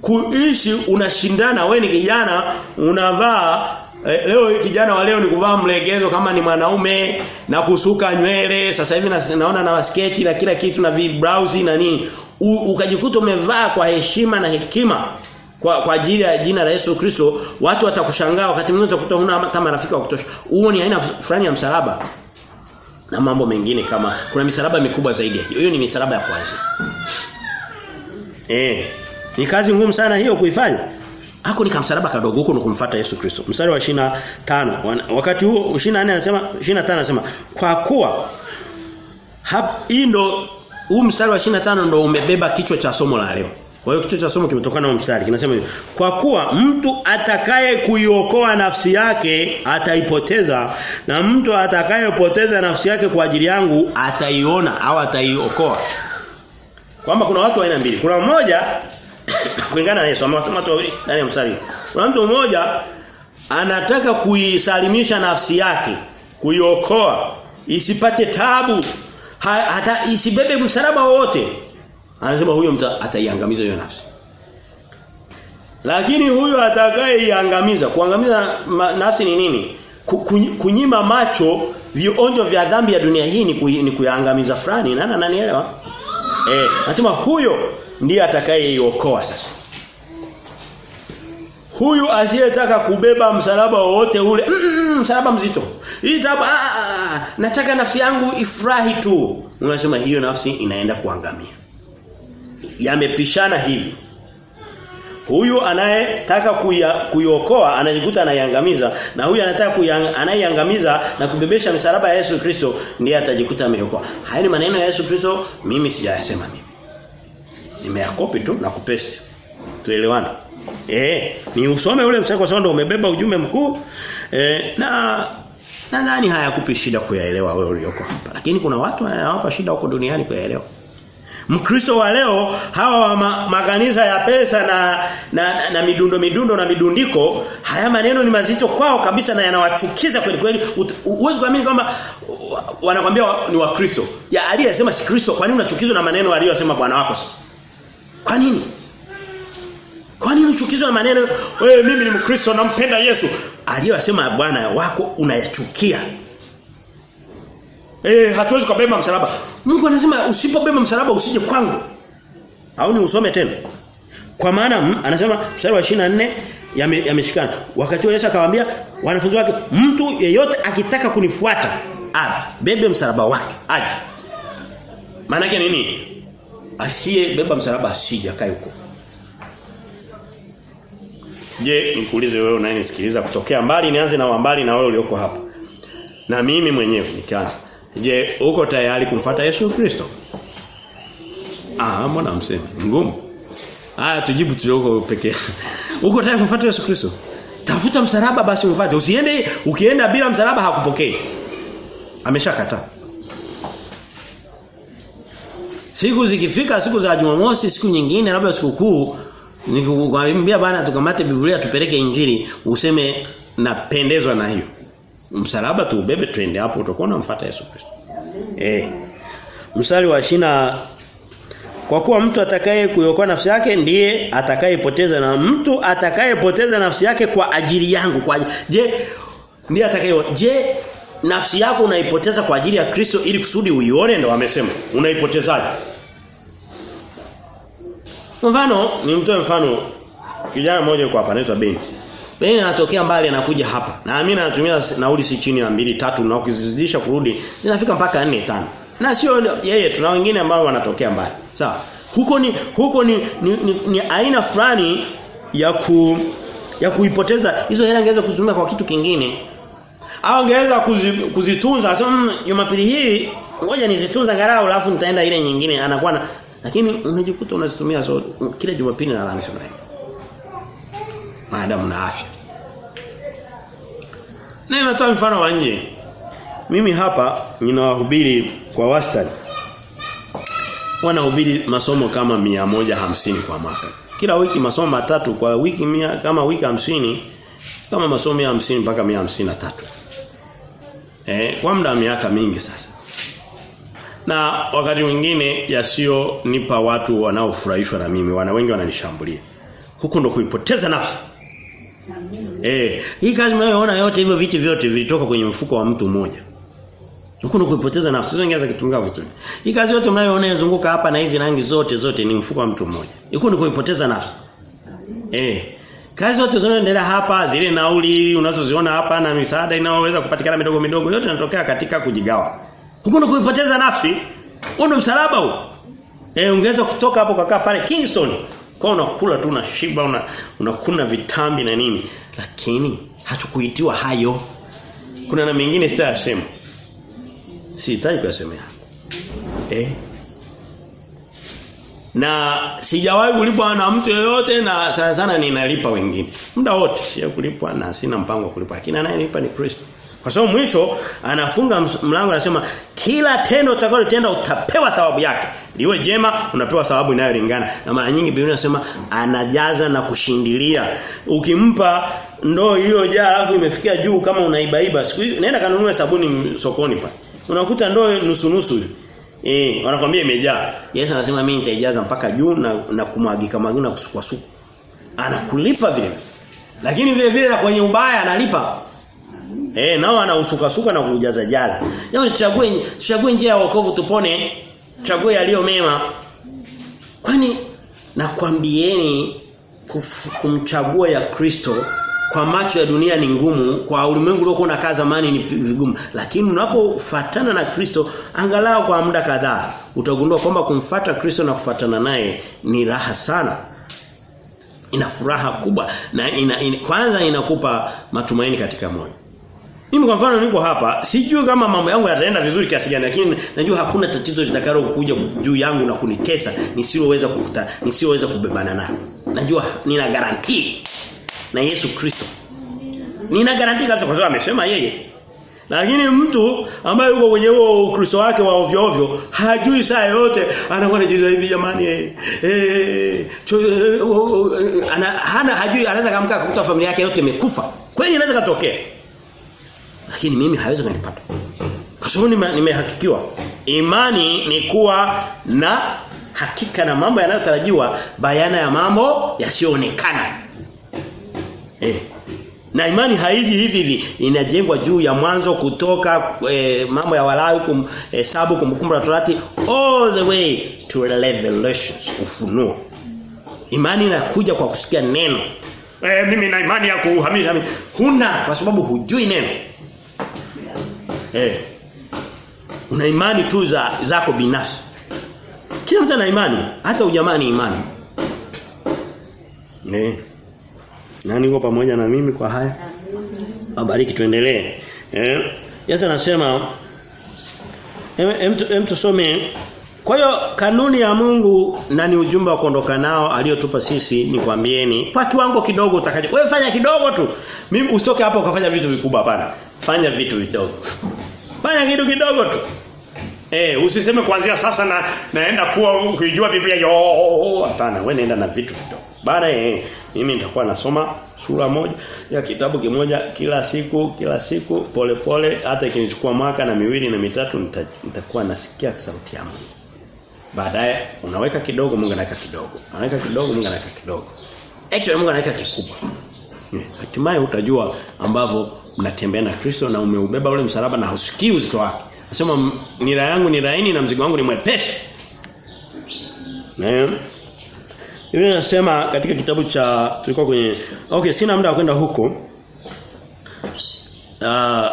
kuishi unashindana we ni kijana unavaa eh, leo kijana wa leo ni kuvaa mlegezo kama ni mwanaume na kusuka nywele. Sasa hivi na, naona na basketi na kila kitu na vibrowsi na nini. Ukajikuta umevaa kwa heshima na hekima kwa kwa ajili ya jina la Yesu Kristo watu watakushangaa. Wakati mwingine utakuta huna hata marafiki wa kutosha. Huo ni aina fulani ya msalaba na mambo mengine kama kuna misalaba mikubwa zaidi hiyo ni misalaba ya kwanza. Eh ni kazi ngumu sana hiyo kuifanya. Hako ni kamsalaba kadogo huko kumfuata Yesu Kristo. Mstari wa 25 wakati huo 24 anasema 25 anasema kwa kuwa hii ndo huu mstari wa 25 ndo umebeba kichwa cha somo la leo. Kwa hiyo kichwa cha somo kimetokana na mstari. Kinasema hivi. Kwa kuwa mtu atakaye kuiokoa nafsi yake ataipoteza na mtu atakayepoteza nafsi yake kwa ajili yangu ataiona au ataiokoa. Kwamba kuna watu aina mbili. Kuna mmoja kulingana na Yesu amewasema watu wawili ndani ya mstari. Kuna mtu mmoja anataka kuisalimisha nafsi yake, kuiokoa isipate tabu, ha, hata isibebe msalaba wowote. Anasema huyo mtu ataiangamiza hiyo nafsi. Lakini huyo atakayeiangamiza, kuangamiza nafsi ni nini? Kunyima macho vionjo vya dhambi ya dunia hii ni, ni kuyaangamiza fulani. Nani ananielewa? Eh, anasema huyo ndiye atakayeiokoa sasa. Huyu asiyetaka kubeba msalaba wowote ule, mm, mm, msalaba mzito. Hii tabu nataka nafsi yangu ifurahi tu. Unasema hiyo nafsi inaenda kuangamia. Yamepishana hivi. Huyu anayetaka kuiokoa anajikuta anaiangamiza na huyu anataka anaiangamiza na kubebesha misalaba ya Yesu Kristo ndiye atajikuta ameokoa. Haya ni maneno ya Yesu Kristo mimi sijayasema mimi. Nimeyakopi tu na kupesti. Tuelewana. Eh, ni usome ule mstari kwa sababu ndio umebeba ujumbe mkuu. Eh, na nadhani hayakupi shida kuyaelewa wewe ulioko hapa. Lakini kuna watu wanawapa shida huko duniani kuyaelewa. Mkristo wa leo hawa wa ma, makanisa ya pesa na, na na na midundo midundo na midundiko haya maneno ni mazito kwao kabisa na yanawachukiza kweli kweli uwezi kuamini kwamba wanakwambia wa, ni wakristo ya aliyesema si Kristo kwa nini unachukizwa na maneno aliyosema bwana wako sasa kwa nini kwa nini unachukizwa na maneno wewe mimi ni mkristo nampenda Yesu aliyosema bwana wako unayachukia Eh hatuwezi kubeba msalaba. Mungu anasema usipobeba msalaba usije kwangu. Au ni usome tena. Kwa maana anasema mstari wa 24 yameshikana. Yame Wakati wa Yesu akamwambia wanafunzi wake mtu yeyote akitaka kunifuata abebe bebe msalaba wake aje. Maana nini? Asiye beba msalaba asije akae huko. Je, nikuulize wewe unayenisikiliza kutokea mbali nianze na mbali na wewe ulioko hapa. Na mimi mwenyewe nikianza. Je, uko tayari kumfata Yesu Kristo? Ah, mbona mseme? Ngumu. Haya tujibu tulioko pekee. uko tayari kumfuata Yesu Kristo? Tafuta msalaba basi umfuate. Usiende ukienda bila msalaba hakupokei. Ameshakataa. Siku zikifika siku za Jumamosi, siku nyingine labda siku kuu nikikwambia bana tukamate Biblia tupeleke injili useme napendezwa na hiyo. Msalaba tu ubebe twende hapo utakuwa unamfuata Yesu Kristo. Eh. Mstari wa shina kwa kuwa mtu atakaye kuiokoa nafsi yake ndiye atakayepoteza na mtu atakayepoteza nafsi yake kwa ajili yangu kwa je ndiye atakaye je nafsi yako unaipoteza kwa ajili ya Kristo ili kusudi uione ndo amesema unaipotezaje Mfano ni mtoe mfano kijana mmoja yuko hapa anaitwa Ben Ben anatokea mbali anakuja hapa. Na mimi natumia nauli si chini ya mbili tatu na ukizidisha kurudi ninafika mpaka 4 5. Na sio yeye tuna wengine ambao wanatokea mbali. Sawa. Huko ni huko ni ni, ni, ni aina fulani ya ku ya kuipoteza hizo hela angeweza kuzitumia kwa kitu kingine. Au angeweza kuzi, kuzitunza asema mmm, Jumapili hii ngoja nizitunza angalau alafu nitaenda ile nyingine anakuwa na lakini unajikuta unazitumia so, kila Jumapili na Alhamisi unaenda maadamu na afya. Na natoa mfano wa nje. Mimi hapa ninawahubiri kwa wastani. Wanahubiri masomo kama 150 kwa mwaka. Kila wiki masomo matatu kwa wiki mia, kama wiki hamsini kama masomo ya 50 mpaka 153. Eh, kwa muda wa miaka mingi sasa. Na wakati mwingine yasiyo nipa watu wanaofurahishwa na mimi, wana wengi wananishambulia. Huko ndo kuipoteza nafsi. Eh, hii kazi mnayoona yote hivyo vitu vyote vilitoka kwenye mfuko wa mtu mmoja. Huko ndo kuipoteza nafsi zingine ingeweza kitumika vitu. Hii kazi yote mnayoona inazunguka hapa na hizi rangi zote zote ni mfuko wa mtu mmoja. Huko ndo kuipoteza nafsi. Eh. Kazi zote zinazoendelea hapa zile nauli unazoziona hapa na misaada inaoweza kupatikana midogo midogo yote inatokea katika kujigawa. Huko kuipoteza nafsi. Huo msalaba huo. Eh ungeweza kutoka hapo kakaa pale Kingston kwa unakula tu na shiba una unakuna vitambi na nini lakini hatukuitiwa hayo kuna na mengine sitayasema sihitaji kuyasemea Eh. Na sijawahi kulipwa na mtu yeyote na sana sana ninalipa wengine. Muda wote sijawahi kulipwa na sina mpango wa kulipa. Lakini anayenipa ni Kristo. Kwa sababu mwisho anafunga mlango anasema kila tendo utakalotenda utapewa thawabu yake. Liwe jema unapewa thawabu inayolingana. Na mara nyingi Biblia inasema anajaza na kushindilia. Ukimpa ndoo iliyojaa alafu imefikia juu kama unaibaiba siku hiyo naenda kanunue sabuni sokoni pa. Unakuta ndoo nusu nusu Eh, wanakwambia imejaa. Yesu anasema mimi nitaijaza mpaka juu na, na kumwagika magina na kusukwa suku. Anakulipa vile. Lakini vile vile na kwenye ubaya analipa. Eh, nao anausukasuka na kujaza jaza. Yao tuchague tuchague njia ya wokovu tupone. Tuchague yaliyo mema. Kwani nakwambieni kumchagua ya Kristo kwa macho ya dunia ni ngumu, kwa ulimwengu uliokuwa unakaa zamani ni vigumu. Lakini unapofuatana na Kristo angalau kwa muda kadhaa, utagundua kwamba kumfata Kristo na kufatana naye ni raha sana. Ina furaha kubwa na ina, ina, kwanza inakupa matumaini katika moyo. Mimi kwa mfano niko hapa, sijui kama mambo yangu yataenda vizuri kiasi gani lakini najua hakuna tatizo litakalo kuja juu yangu na kunitesa nisiloweza kukuta nisiloweza kubebana nalo. Najua nina guarantee na Yesu Kristo. Nina guarantee kabisa kwa sababu amesema yeye. Lakini mtu ambaye yuko kwenye huo Ukristo wake wa ovyo ovyo hajui saa yote anakuwa anajiza hivi jamani eh eh ana hana hajui anaweza kamka kukuta familia yake yote imekufa. Kweli inaweza katokea. Lakini mimi hawezi kunipata. Kwa sababu nimehakikiwa. Imani ni kuwa na hakika na mambo yanayotarajiwa bayana ya mambo yasiyoonekana. Eh. Na imani haiji hivi hivi inajengwa juu ya mwanzo kutoka eh, mambo ya Walawi kumhesabu eh, kumbukumbu la Torati all the way to revelations ufunuo. Imani inakuja kwa kusikia neno. Eh, mimi na imani ya kuhamisha huna kwa sababu hujui neno. Eh. Una imani tu za zako binafsi. Kila mtu ana imani, hata ujamani imani. Ne. Nani yuko pamoja na mimi kwa haya? Abariki tuendelee. Eh? Yesu anasema em em tusome kwa hiyo kanuni ya Mungu na ni ujumbe wa kuondoka nao aliyotupa sisi ni kwambieni kwa kiwango kidogo utakacho. Wewe fanya kidogo tu. Mimi usitoke hapa ukafanya vitu vikubwa hapana. Fanya vitu vidogo. Fanya kitu kidogo tu. Eh, usiseme kuanzia sasa na naenda kuwa kuijua Biblia yo hapana, wewe nenda na vitu vidogo. Baada eh mimi nitakuwa nasoma sura moja ya kitabu kimoja kila siku kila siku polepole pole, hata ikinichukua mwaka na miwili na mitatu nita, nitakuwa nasikia sauti ya Mungu. Baadaye unaweka kidogo Mungu anaweka kidogo. Anaweka kidogo Mungu anaweka kidogo. Actually Mungu anaweka kikubwa. Hatimaye utajua ambavyo mnatembea na Kristo na umeubeba ule msalaba na husikii uzito wake. Anasema nira yangu ni laini na mzigo wangu ni mwepesi. Naam. Biblia inasema katika kitabu cha tulikuwa kwenye okay sina muda wa kwenda huko. Uh,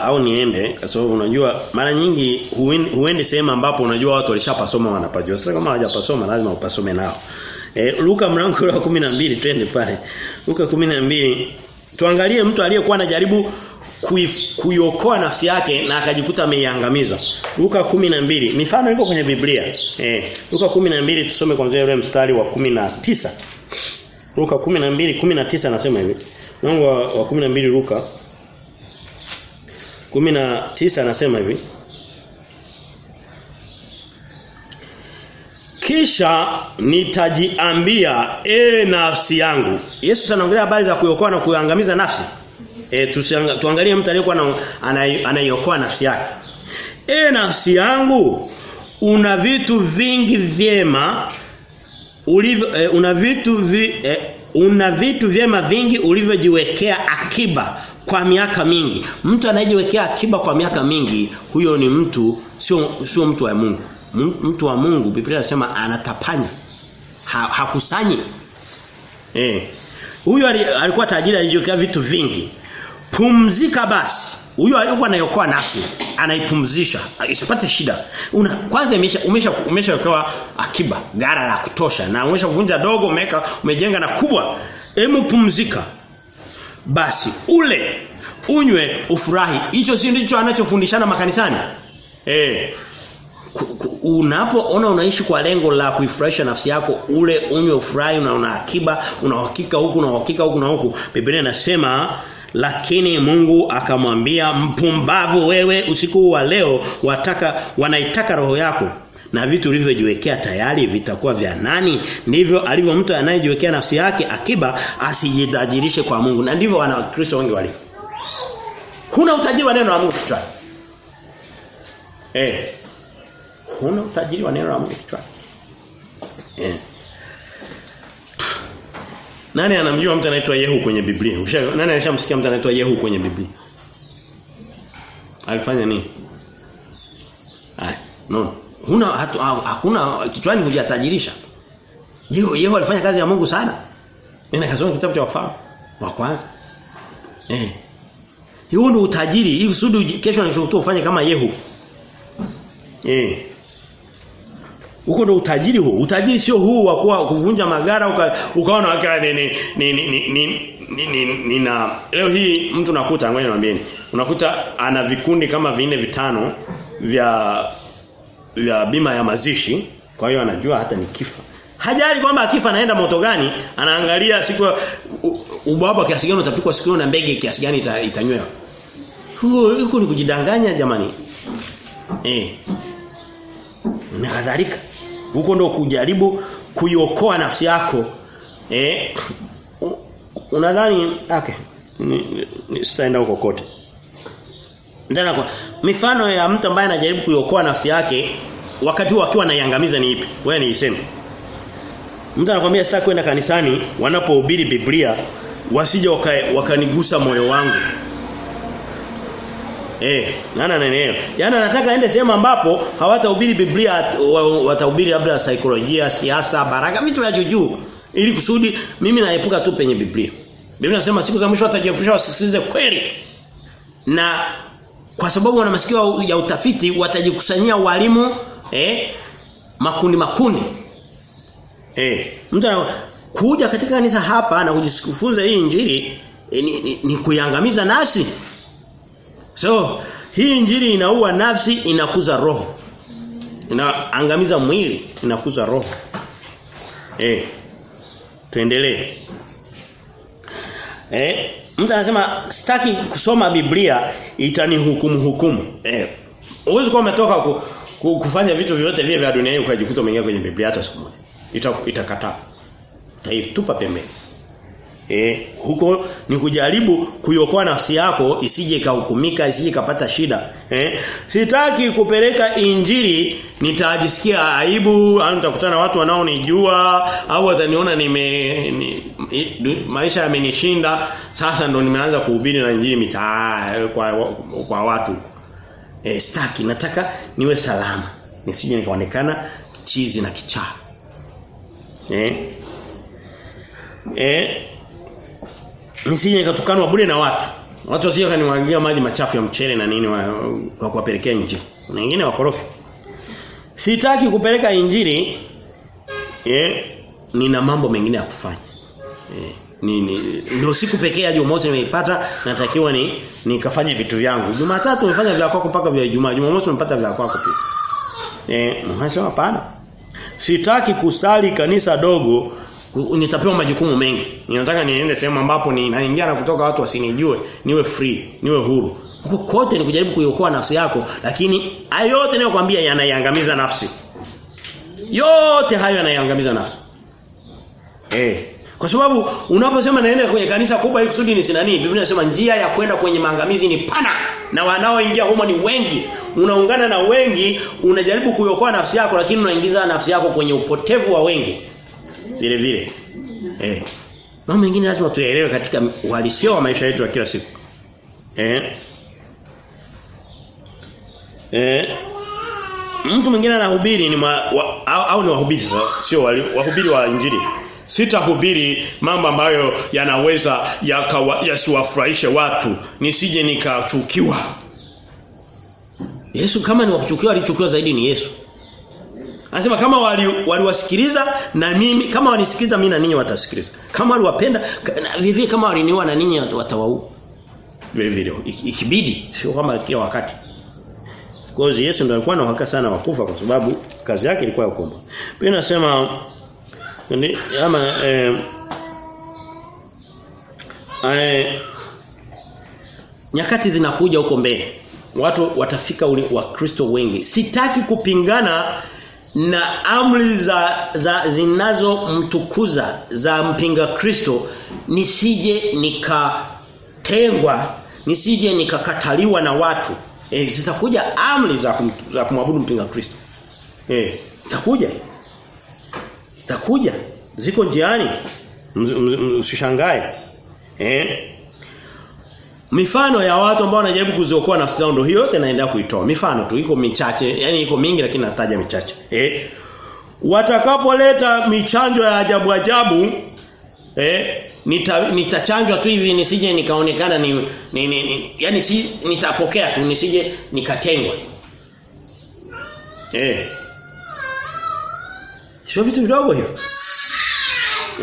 au niende kwa sababu unajua mara nyingi huendi sehemu ambapo unajua watu walishapasoma wanapajua. Sasa kama hawajapasoma lazima upasome nao. Eh, Luka mlango wa 12 twende pale. Luka 12 tuangalie mtu aliyekuwa anajaribu kuiokoa nafsi yake na akajikuta ameiangamiza. Luka 12 mifano iko kwenye Biblia. Eh, Luka 12 tusome kwanza ule mstari wa 19. Luka 12 19 anasema hivi. Wa, wa 12 Luka 19 anasema hivi. Kisha nitajiambia e nafsi yangu. Yesu anaongelea habari za kuiokoa na kuangamiza nafsi. E, tuangalie mtu aliyekuwa anaiokoa nafsi yake. E nafsi yangu una vitu vingi vyema ulivyo e, una vitu vi, e, una vitu vyema vingi ulivyojiwekea akiba kwa miaka mingi. Mtu anayejiwekea akiba kwa miaka mingi, huyo ni mtu sio sio mtu wa Mungu. Mtu wa Mungu Biblia inasema anatapanya. Ha, hakusanyi. Eh. Huyo alikuwa tajiri alijiwekea vitu vingi. Pumzika basi. Huyo alikuwa anayokoa nafsi, anaipumzisha, isipate shida. Una kwanza umesha umesha umeshawekewa akiba, gara la kutosha na umeshavunja dogo umeka umejenga na kubwa. Hemu pumzika. Basi ule unywe ufurahi. Hicho si ndicho anachofundishana makanisani. Eh. unapoona unaishi kwa lengo la kuifurahisha nafsi yako ule unywe ufurahi na una akiba una uhakika huku na uhakika huku na huku Biblia inasema lakini Mungu akamwambia mpumbavu wewe usiku wa leo wataka wanaitaka roho yako. Na vitu ulivyojiwekea tayari vitakuwa vya nani? Ndivyo alivyo mtu anayejiwekea nafsi yake akiba asijidajirishe kwa Mungu. Na ndivyo wana Kristo wengi walivyo. Huna utajiri wa neno la Mungu kichwa eh huna utajiri wa neno la Mungu kichwa eh nani anamjua mtu anaitwa Yehu kwenye Biblia? Usha, nani alishamsikia mtu anaitwa Yehu kwenye Biblia? Alifanya nini? Ah, no. Huna hatu, hakuna kichwani hujatajirisha. Yehu, Yehu alifanya kazi ya Mungu sana. Nenda kasoma kitabu cha Wafalme wa kwanza. Eh. Hiyo ndio utajiri. Hii kusudi kesho anashukuru ufanye kama Yehu. Eh. Huko ndo utajiri huo. Utajiri sio huu wa kuwa kuvunja magara uka, ukaona waka ni ni ni ni, ni, ni, ni, ni na leo hii mtu nakuta ngoja niwaambieni. Unakuta ana vikundi kama vinne vitano vya vya bima ya mazishi. Kwa hiyo anajua hata nikifa. Hajali kwamba akifa anaenda moto gani, anaangalia siku ubaba kiasi gani utapikwa siku na mbege kiasi gani ita, itanywewa. Huko ni kujidanganya jamani. Eh. Na kadhalika. Huko ndo kujaribu kuiokoa nafsi yako. Eh unadhani okay sitaenda huko kote. Ndana kwa mifano ya mtu ambaye anajaribu kuiokoa nafsi yake wakati huo akiwa anaiangamiza ni ipi? Wewe ni iseme. Mtu anakuambia sitaki kwenda kanisani wanapohubiri Biblia wasije wakanigusa waka moyo wangu. Eh, nana nene. Yaani anataka aende sehemu ambapo hawatahubiri Biblia watahubiri labda saikolojia, siasa, baraka, vitu vya juu ili kusudi mimi naepuka tu penye Biblia. Biblia inasema siku za mwisho watajiepusha wasisize kweli. Na kwa sababu wana masikio ya utafiti watajikusanyia walimu eh makundi makundi. Eh, mtu kuja katika kanisa hapa na kujifunza hii injili eh, ni, ni, ni kuiangamiza nafsi. So, hii injili inaua nafsi, inakuza roho. Inaangamiza mwili, inakuza roho. Eh. Tuendelee. Eh, mtu anasema sitaki kusoma Biblia itanihukumu hukumu. Eh. Uwezo kwa umetoka ku, ku, kufanya vitu vyote vile vya dunia hii ukajikuta umeingia kwenye Biblia hata siku moja. Ita, itakataa. tupa pembeni. Eh, huko ni kujaribu kuiokoa nafsi yako isije ikahukumika, isije kapata shida. Eh? Sitaki kupeleka injili nitajisikia aibu au nitakutana na watu wanaonijua au wataniona nime ni, maisha yamenishinda sasa ndo nimeanza kuhubiri na injili mitaa kwa kwa watu. Eh, sitaki nataka niwe salama. Nisije nikaonekana chizi na kichaa. Eh? Eh nisije nikatukanwa bure na watu. Watu wasije kaniwaangia maji machafu ya mchele na nini kwa kuwapelekea nje. Na wengine wakorofi. Sitaki kupeleka injili eh nina mambo mengine ya kufanya. Eh ni, ni ndio siku pekee ya Jumamosi nimeipata natakiwa ni nikafanye vitu vyangu. Jumatatu nimefanya vya kwako mpaka vya Ijumaa. Jumamosi nimepata vya kwako pia. Eh, mhasema hapana. Sitaki kusali kanisa dogo nitapewa majukumu mengi. Ninataka niende sehemu ambapo ninaingia na kutoka watu wasinijue, niwe free, niwe huru. Huko kote ni kujaribu kuiokoa nafsi yako, lakini hayo yote ninayokuambia yanaiangamiza nafsi. Yote hayo yanaiangamiza nafsi. Eh. Kwa sababu unaposema naenda kwenye kanisa kubwa ili kusudi nisinani, Biblia inasema njia ya kwenda kwenye maangamizi ni pana na wanaoingia humo ni wengi. Unaungana na wengi, unajaribu kuiokoa nafsi yako lakini unaingiza nafsi yako kwenye upotevu wa wengi vile vile. Eh. Mambo mengine lazima tuyaelewe katika uhalisia wa maisha yetu ya kila siku. Eh. Eh. Mtu mwingine anahubiri ni ma, wa, au, au ni wahubiri sio wahubiri wa injili. Sitahubiri mambo ambayo yanaweza yasiwafurahishe ya watu nisije nikachukiwa. Yesu kama ni wakuchukiwa alichukiwa zaidi ni Yesu. Anasema kama waliwasikiliza wali na mimi kama wanisikiliza mimi na ninyi watasikiliza. Kama waliwapenda vivi kama waliniua na ninyi watawau. Vile vile ikibidi sio kama kila wakati.
Hiyo Yesu ndiye alikuwa na uhakika sana wa kufa kwa sababu kazi yake ilikuwa ya kukomboa. Pia nasema ama eh, eh,
nyakati zinakuja huko mbele. Watu watafika wa Kristo wengi. Sitaki kupingana na amri za, za zinazomtukuza za mpinga Kristo nisije nikatengwa nisije nikakataliwa na watu. E, zitakuja amri za, kum, za kumwabudu mpinga Kristo. Eh zitakuja. Zitakuja. Ziko njiani.
Usishangae eh
Mifano ya watu ambao wanajaribu kuziokoa nafsi zao ndio hiyo yote naendelea kuitoa. Mifano tu iko michache, yani iko mingi lakini nataja michache. Eh? Watakapoleta michanjo ya ajabu ajabu eh nita, nitachanjwa tu hivi nisije nikaonekana ni, ni, ni, ni yani si nitapokea tu nisije nikatengwa. Eh. Sio vitu vidogo hivyo.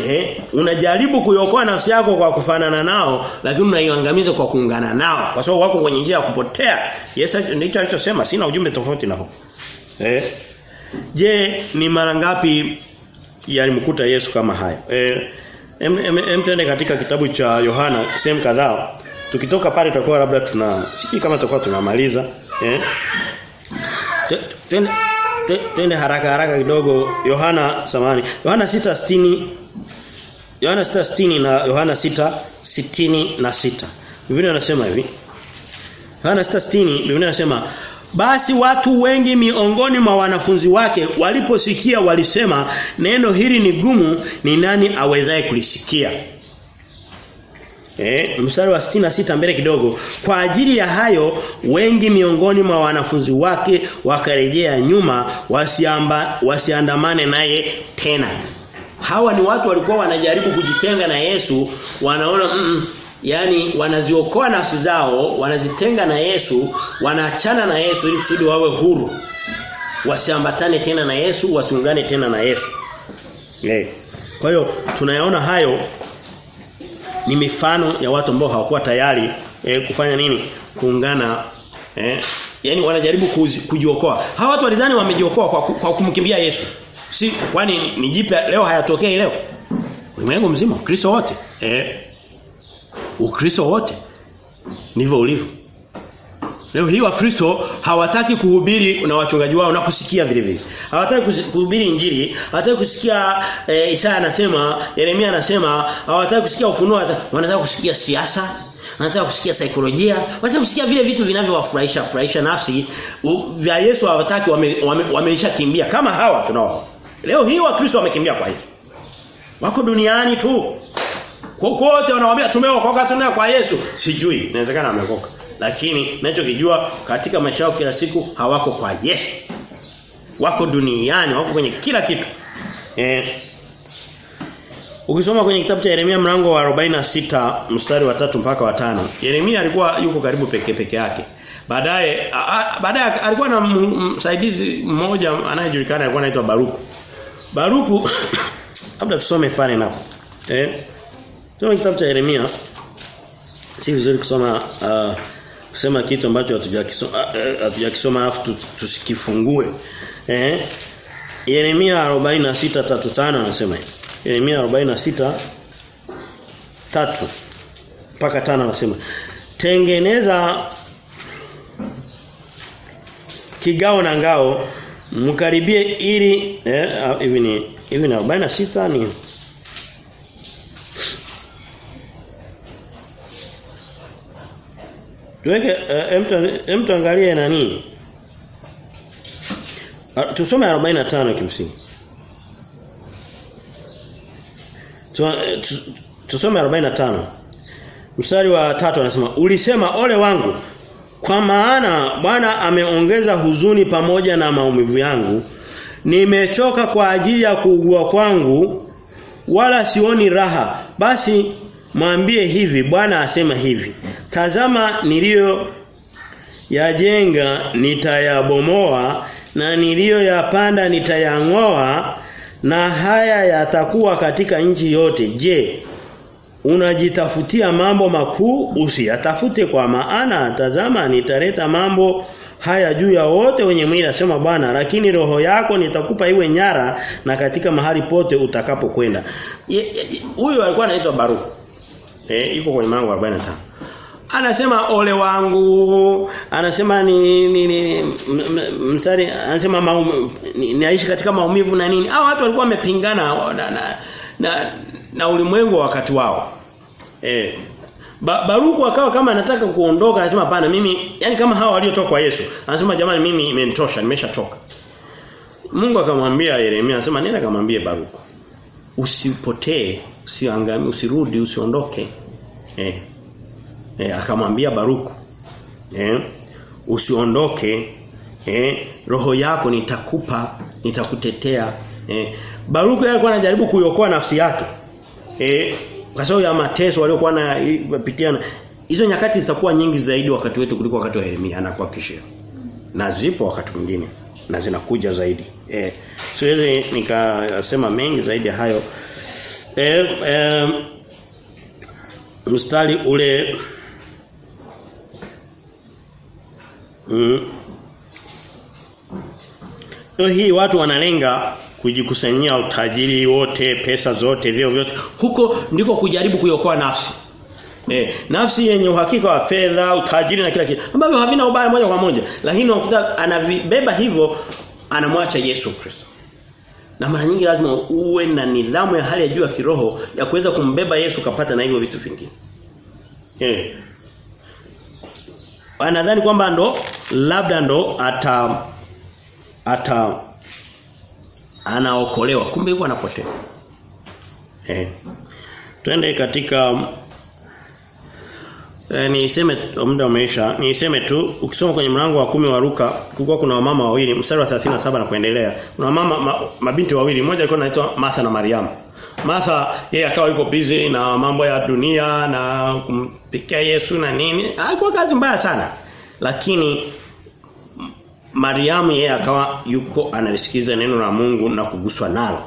Eh, unajaribu kuiokoa nafsi yako kwa kufanana nao lakini unaiangamiza kwa kuungana nao kwa sababu wako kwenye njia ya kupotea. Yesu ndicho alichosema sina ujumbe tofauti nao. Eh. Je, ni mara ngapi yalimkuta Yesu kama haya? Eh, em, em, em katika kitabu cha Yohana sehemu kadhaa. Tukitoka pale tutakuwa labda tuna siki kama tutakuwa tunamaliza. Eh. Twende haraka haraka kidogo Yohana samani. Yohana 6:60 Yohana 6:60 na Yohana 6:66. Biblia inasema hivi. Yohana 6:60 Biblia inasema basi watu wengi miongoni mwa wanafunzi wake waliposikia walisema neno hili ni gumu ni nani awezaye kulisikia. Eh, mstari wa 66 mbele kidogo. Kwa ajili ya hayo wengi miongoni mwa wanafunzi wake wakarejea nyuma wasiamba wasiandamane naye tena. Hawa ni watu walikuwa wanajaribu kujitenga na Yesu, wanaona mm, yani wanaziokoa nafsi zao, wanazitenga na Yesu, wanaachana na Yesu ili kusudi wawe huru. Wasiambatane tena na Yesu, wasiungane tena na Yesu. Hey. Kwa hiyo tunayaona hayo ni mifano ya watu ambao hawakuwa tayari eh, kufanya nini? Kuungana eh yani wanajaribu kujiokoa. Hawa watu walidhani wamejiokoa kwa, kwa kumkimbia Yesu. Si kwani ni jipya leo hayatokei leo. Ulimwengu mzima, Ukristo wote. Eh. Ukristo wote ndivyo ulivyo. Leo hii wakristo hawataki kuhubiri na wachungaji wao na kusikia vile vile. Hawataki kuhubiri injili, hawataki kusikia e, Isaya anasema, Yeremia anasema, hawataki kusikia ufunuo, wanataka kusikia siasa, wanataka kusikia saikolojia, wanataka kusikia vile vitu vinavyowafurahisha furahisha nafsi. U, vya Yesu hawataki wameisha wame, wame kimbia kama hawa tunao. Leo hii wakristo wamekimbia kwa hiyo. Wako duniani tu. Kokote wanawaambia tumeokoka tunao kwa Yesu. Sijui, inawezekana wameokoka. Lakini ninachokijua katika maisha yao kila siku hawako kwa Yesu. Wako duniani, wako kwenye kila kitu. Eh. Ukisoma kwenye kitabu cha Yeremia mlango wa 46 mstari wa tatu mpaka wa tano Yeremia alikuwa yuko karibu peke peke yake. Baadaye baadaye alikuwa na msaidizi mmoja anayejulikana alikuwa anaitwa Baruku. Baruku labda tusome pale napo. Eh. Tusome kitabu cha Yeremia. Si vizuri kusoma uh, kusema kitu ambacho hatujakisoma hatujakisoma uh, afu tusikifungue. Eh? Yeremia 46:35 anasema hivi. Yeremia 46 tatu mpaka tano anasema tengeneza kigao na ngao mkaribie ili eh hivi ni hivi ni 46 ni Tuweke uh, mtu angalie nani? Uh, tusome 45 kimsingi. Tusome 45. Mstari wa tatu anasema ulisema ole wangu kwa maana Bwana ameongeza huzuni pamoja na maumivu yangu. Nimechoka kwa ajili ya kuugua kwangu wala sioni raha. Basi mwambie hivi Bwana asema hivi. Tazama niliyo yajenga nitayabomoa na niliyoyapanda nitayangoa na haya yatakuwa katika nchi yote. Je unajitafutia mambo makuu usiyatafute kwa maana. Tazama nitaleta mambo
haya juu ya wote wenye mwili asema Bwana lakini roho yako nitakupa iwe nyara na katika mahali pote utakapokwenda. Huyu alikuwa anaitwa Baruku. Eh yuko kwenye mlango wa 45 anasema ole wangu. Anasema ni, ni, ni mstari anasema maum, ni, naishi katika maumivu na nini. Hao watu walikuwa wamepingana na, na, na, na ulimwengu wa wakati wao. Eh ba, Baruku akawa kama anataka kuondoka anasema hapana mimi yani kama hawa waliotoka kwa Yesu. Anasema jamani mimi imenitosha nimeshachoka. Mungu akamwambia Yeremia anasema nenda kamwambie Baruku. Usipotee usiangamie usirudi usiondoke. Eh eh, akamwambia Baruku eh, usiondoke. Eh, roho yako nitakupa nitakutetea. Eh, Baruku alikuwa anajaribu kuiokoa nafsi yake eh, kwa sababu ya mateso waliokuwa napitia hizo nyakati zitakuwa nyingi zaidi wakati wetu kuliko wakati wa Yeremia anakuhakikishia na zipo wakati mwingine na zinakuja zaidi eh siwezi nikasema mengi zaidi ya hayo eh, eh mstari ule Mm. Hii watu wanalenga kujikusanyia utajiri wote, pesa zote, vyo vyote. Huko ndiko kujaribu kuiokoa nafsi. Eh, nafsi yenye uhakika wa fedha, utajiri na kila kitu. Ambavyo havina ubaya moja kwa moja, lakini unakuta anavibeba hivyo anamwacha Yesu Kristo. Na mara nyingi lazima uwe na nidhamu ya hali ya juu ya kiroho ya kuweza kumbeba Yesu kapata na hivyo vitu vingine. Eh, anadhani kwamba ndo labda ndo ata ata anaokolewa kumbe yuko anapotea eh twende katika eh, niseme muda umeisha niseme tu ukisoma kwenye mlango wa kumi wa Luka kulikuwa kuna wamama wawili mstari wa 37 na kuendelea kuna mama ma, mabinti wawili mmoja alikuwa anaitwa Martha na Mariamu Martha yeye akawa yuko busy na mambo ya dunia na kumpikia Yesu na nini. Haikuwa kazi mbaya sana. Lakini Mariamu yeye akawa yuko analisikiza neno la Mungu na kuguswa nalo.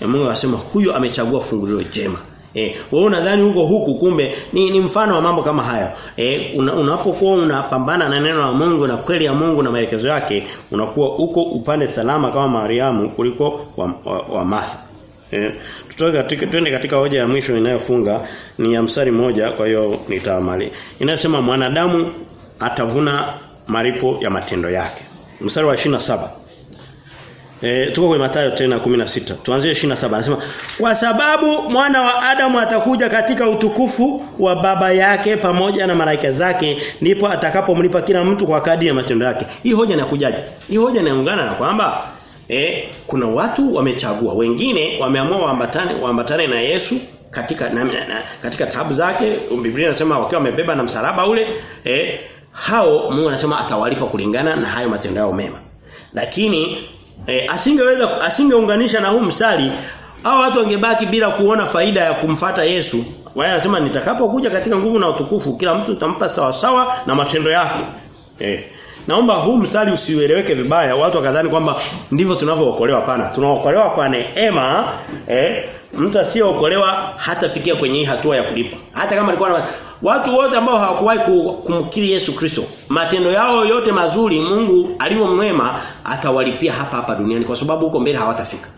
Na Mungu akasema huyo amechagua fungulio jema. Eh, wewe unadhani huko huku kumbe ni, ni mfano wa mambo kama hayo. Eh, una, unapokuwa unapambana na neno la Mungu na kweli ya Mungu na maelekezo yake, unakuwa uko upande salama kama Mariamu kuliko wa, wa, wa Martha. Eh, tutoke katika twende katika hoja ya mwisho inayofunga ni ya mstari moja kwa hiyo nitamali. Inasema mwanadamu atavuna malipo ya matendo yake. Mstari wa 27. Eh tuko kwenye Mathayo tena 16. Tuanzie 27. Anasema kwa sababu mwana wa Adamu atakuja katika utukufu wa baba yake pamoja na malaika zake ndipo atakapomlipa kila mtu kwa kadri ya matendo yake. Hii hoja inakujaje? Hii hoja inaungana na kwamba eh kuna watu wamechagua wengine wameamua waambatane waambatane na Yesu katika na, na, katika tabu zake Biblia inasema wakiwa wamebeba na msalaba ule eh hao Mungu anasema atawalipa kulingana na hayo matendo yao mema lakini e, asingeweza asingeunganisha na huu msali hao watu wangebaki bila kuona faida ya kumfata Yesu wao anasema nitakapokuja katika nguvu na utukufu kila mtu utampa sawa sawa na matendo yake eh Naomba huu mstari usieleweke vibaya watu wakadhani kwamba ndivyo tunavyookolewa pana. Tunaokolewa kwa neema eh mtu asiyeokolewa hatafikia kwenye hii hatua ya kulipa. Hata kama alikuwa watu wote ambao hawakuwahi kumkiri Yesu Kristo, matendo yao yote mazuri Mungu alivyomwema atawalipia hapa hapa duniani kwa sababu huko mbele hawatafika.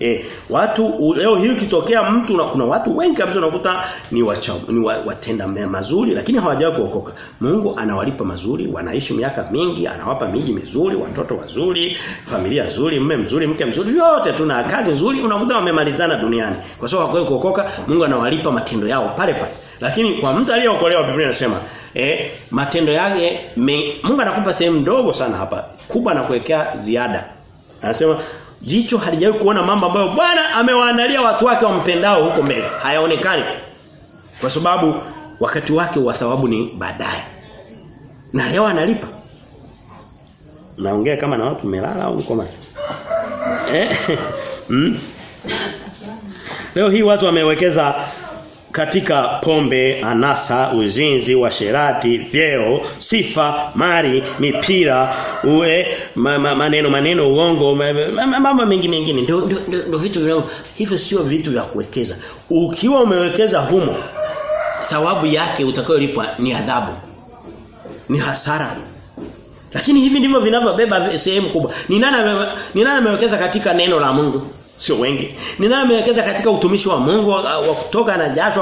E, watu leo hii kitokea mtu na kuna watu wengi kabisa unakuta ni wacha, ni wa, watenda mazuri lakini hawajawahi kuokoka. Mungu anawalipa mazuri, wanaishi miaka mingi, anawapa miji mizuri, watoto wazuri, familia nzuri, mume mzuri, mke mzuri, yote tuna kazi nzuri unakuta wamemalizana duniani. Kwa sababu hawakuwahi kuokoka, Mungu anawalipa matendo yao pale pale. Lakini kwa mtu aliyeokolewa Biblia inasema eh matendo yake Mungu anakupa sehemu ndogo sana hapa, kubwa na kuwekea ziada. Anasema Jicho halijawahi kuona mambo ambayo Bwana amewaandalia watu wake wampendao huko mbele. Hayaonekani. Kwa sababu wakati wake wa thawabu ni baadaye. Na leo analipa. Naongea kama na watu melala au uko macho? Eh? mm? Leo hii watu wamewekeza katika pombe, anasa, uzinzi, washerati, vyeo, sifa, mari mipira, uwe ma, ma, maneno maneno uongo, mambo mengi mengine. Ndio ndio vitu vinavyo hivyo sio vitu vya kuwekeza. Ukiwa umewekeza humo thawabu yake utakayolipwa ni adhabu. Ni hasara.
Lakini hivi ndivyo vinavyobeba sehemu kubwa. Ni nani ni nani amewekeza katika neno la Mungu? Sio wengi. Ni nani amewekeza katika utumishi wa Mungu wa, wa kutoka na jasho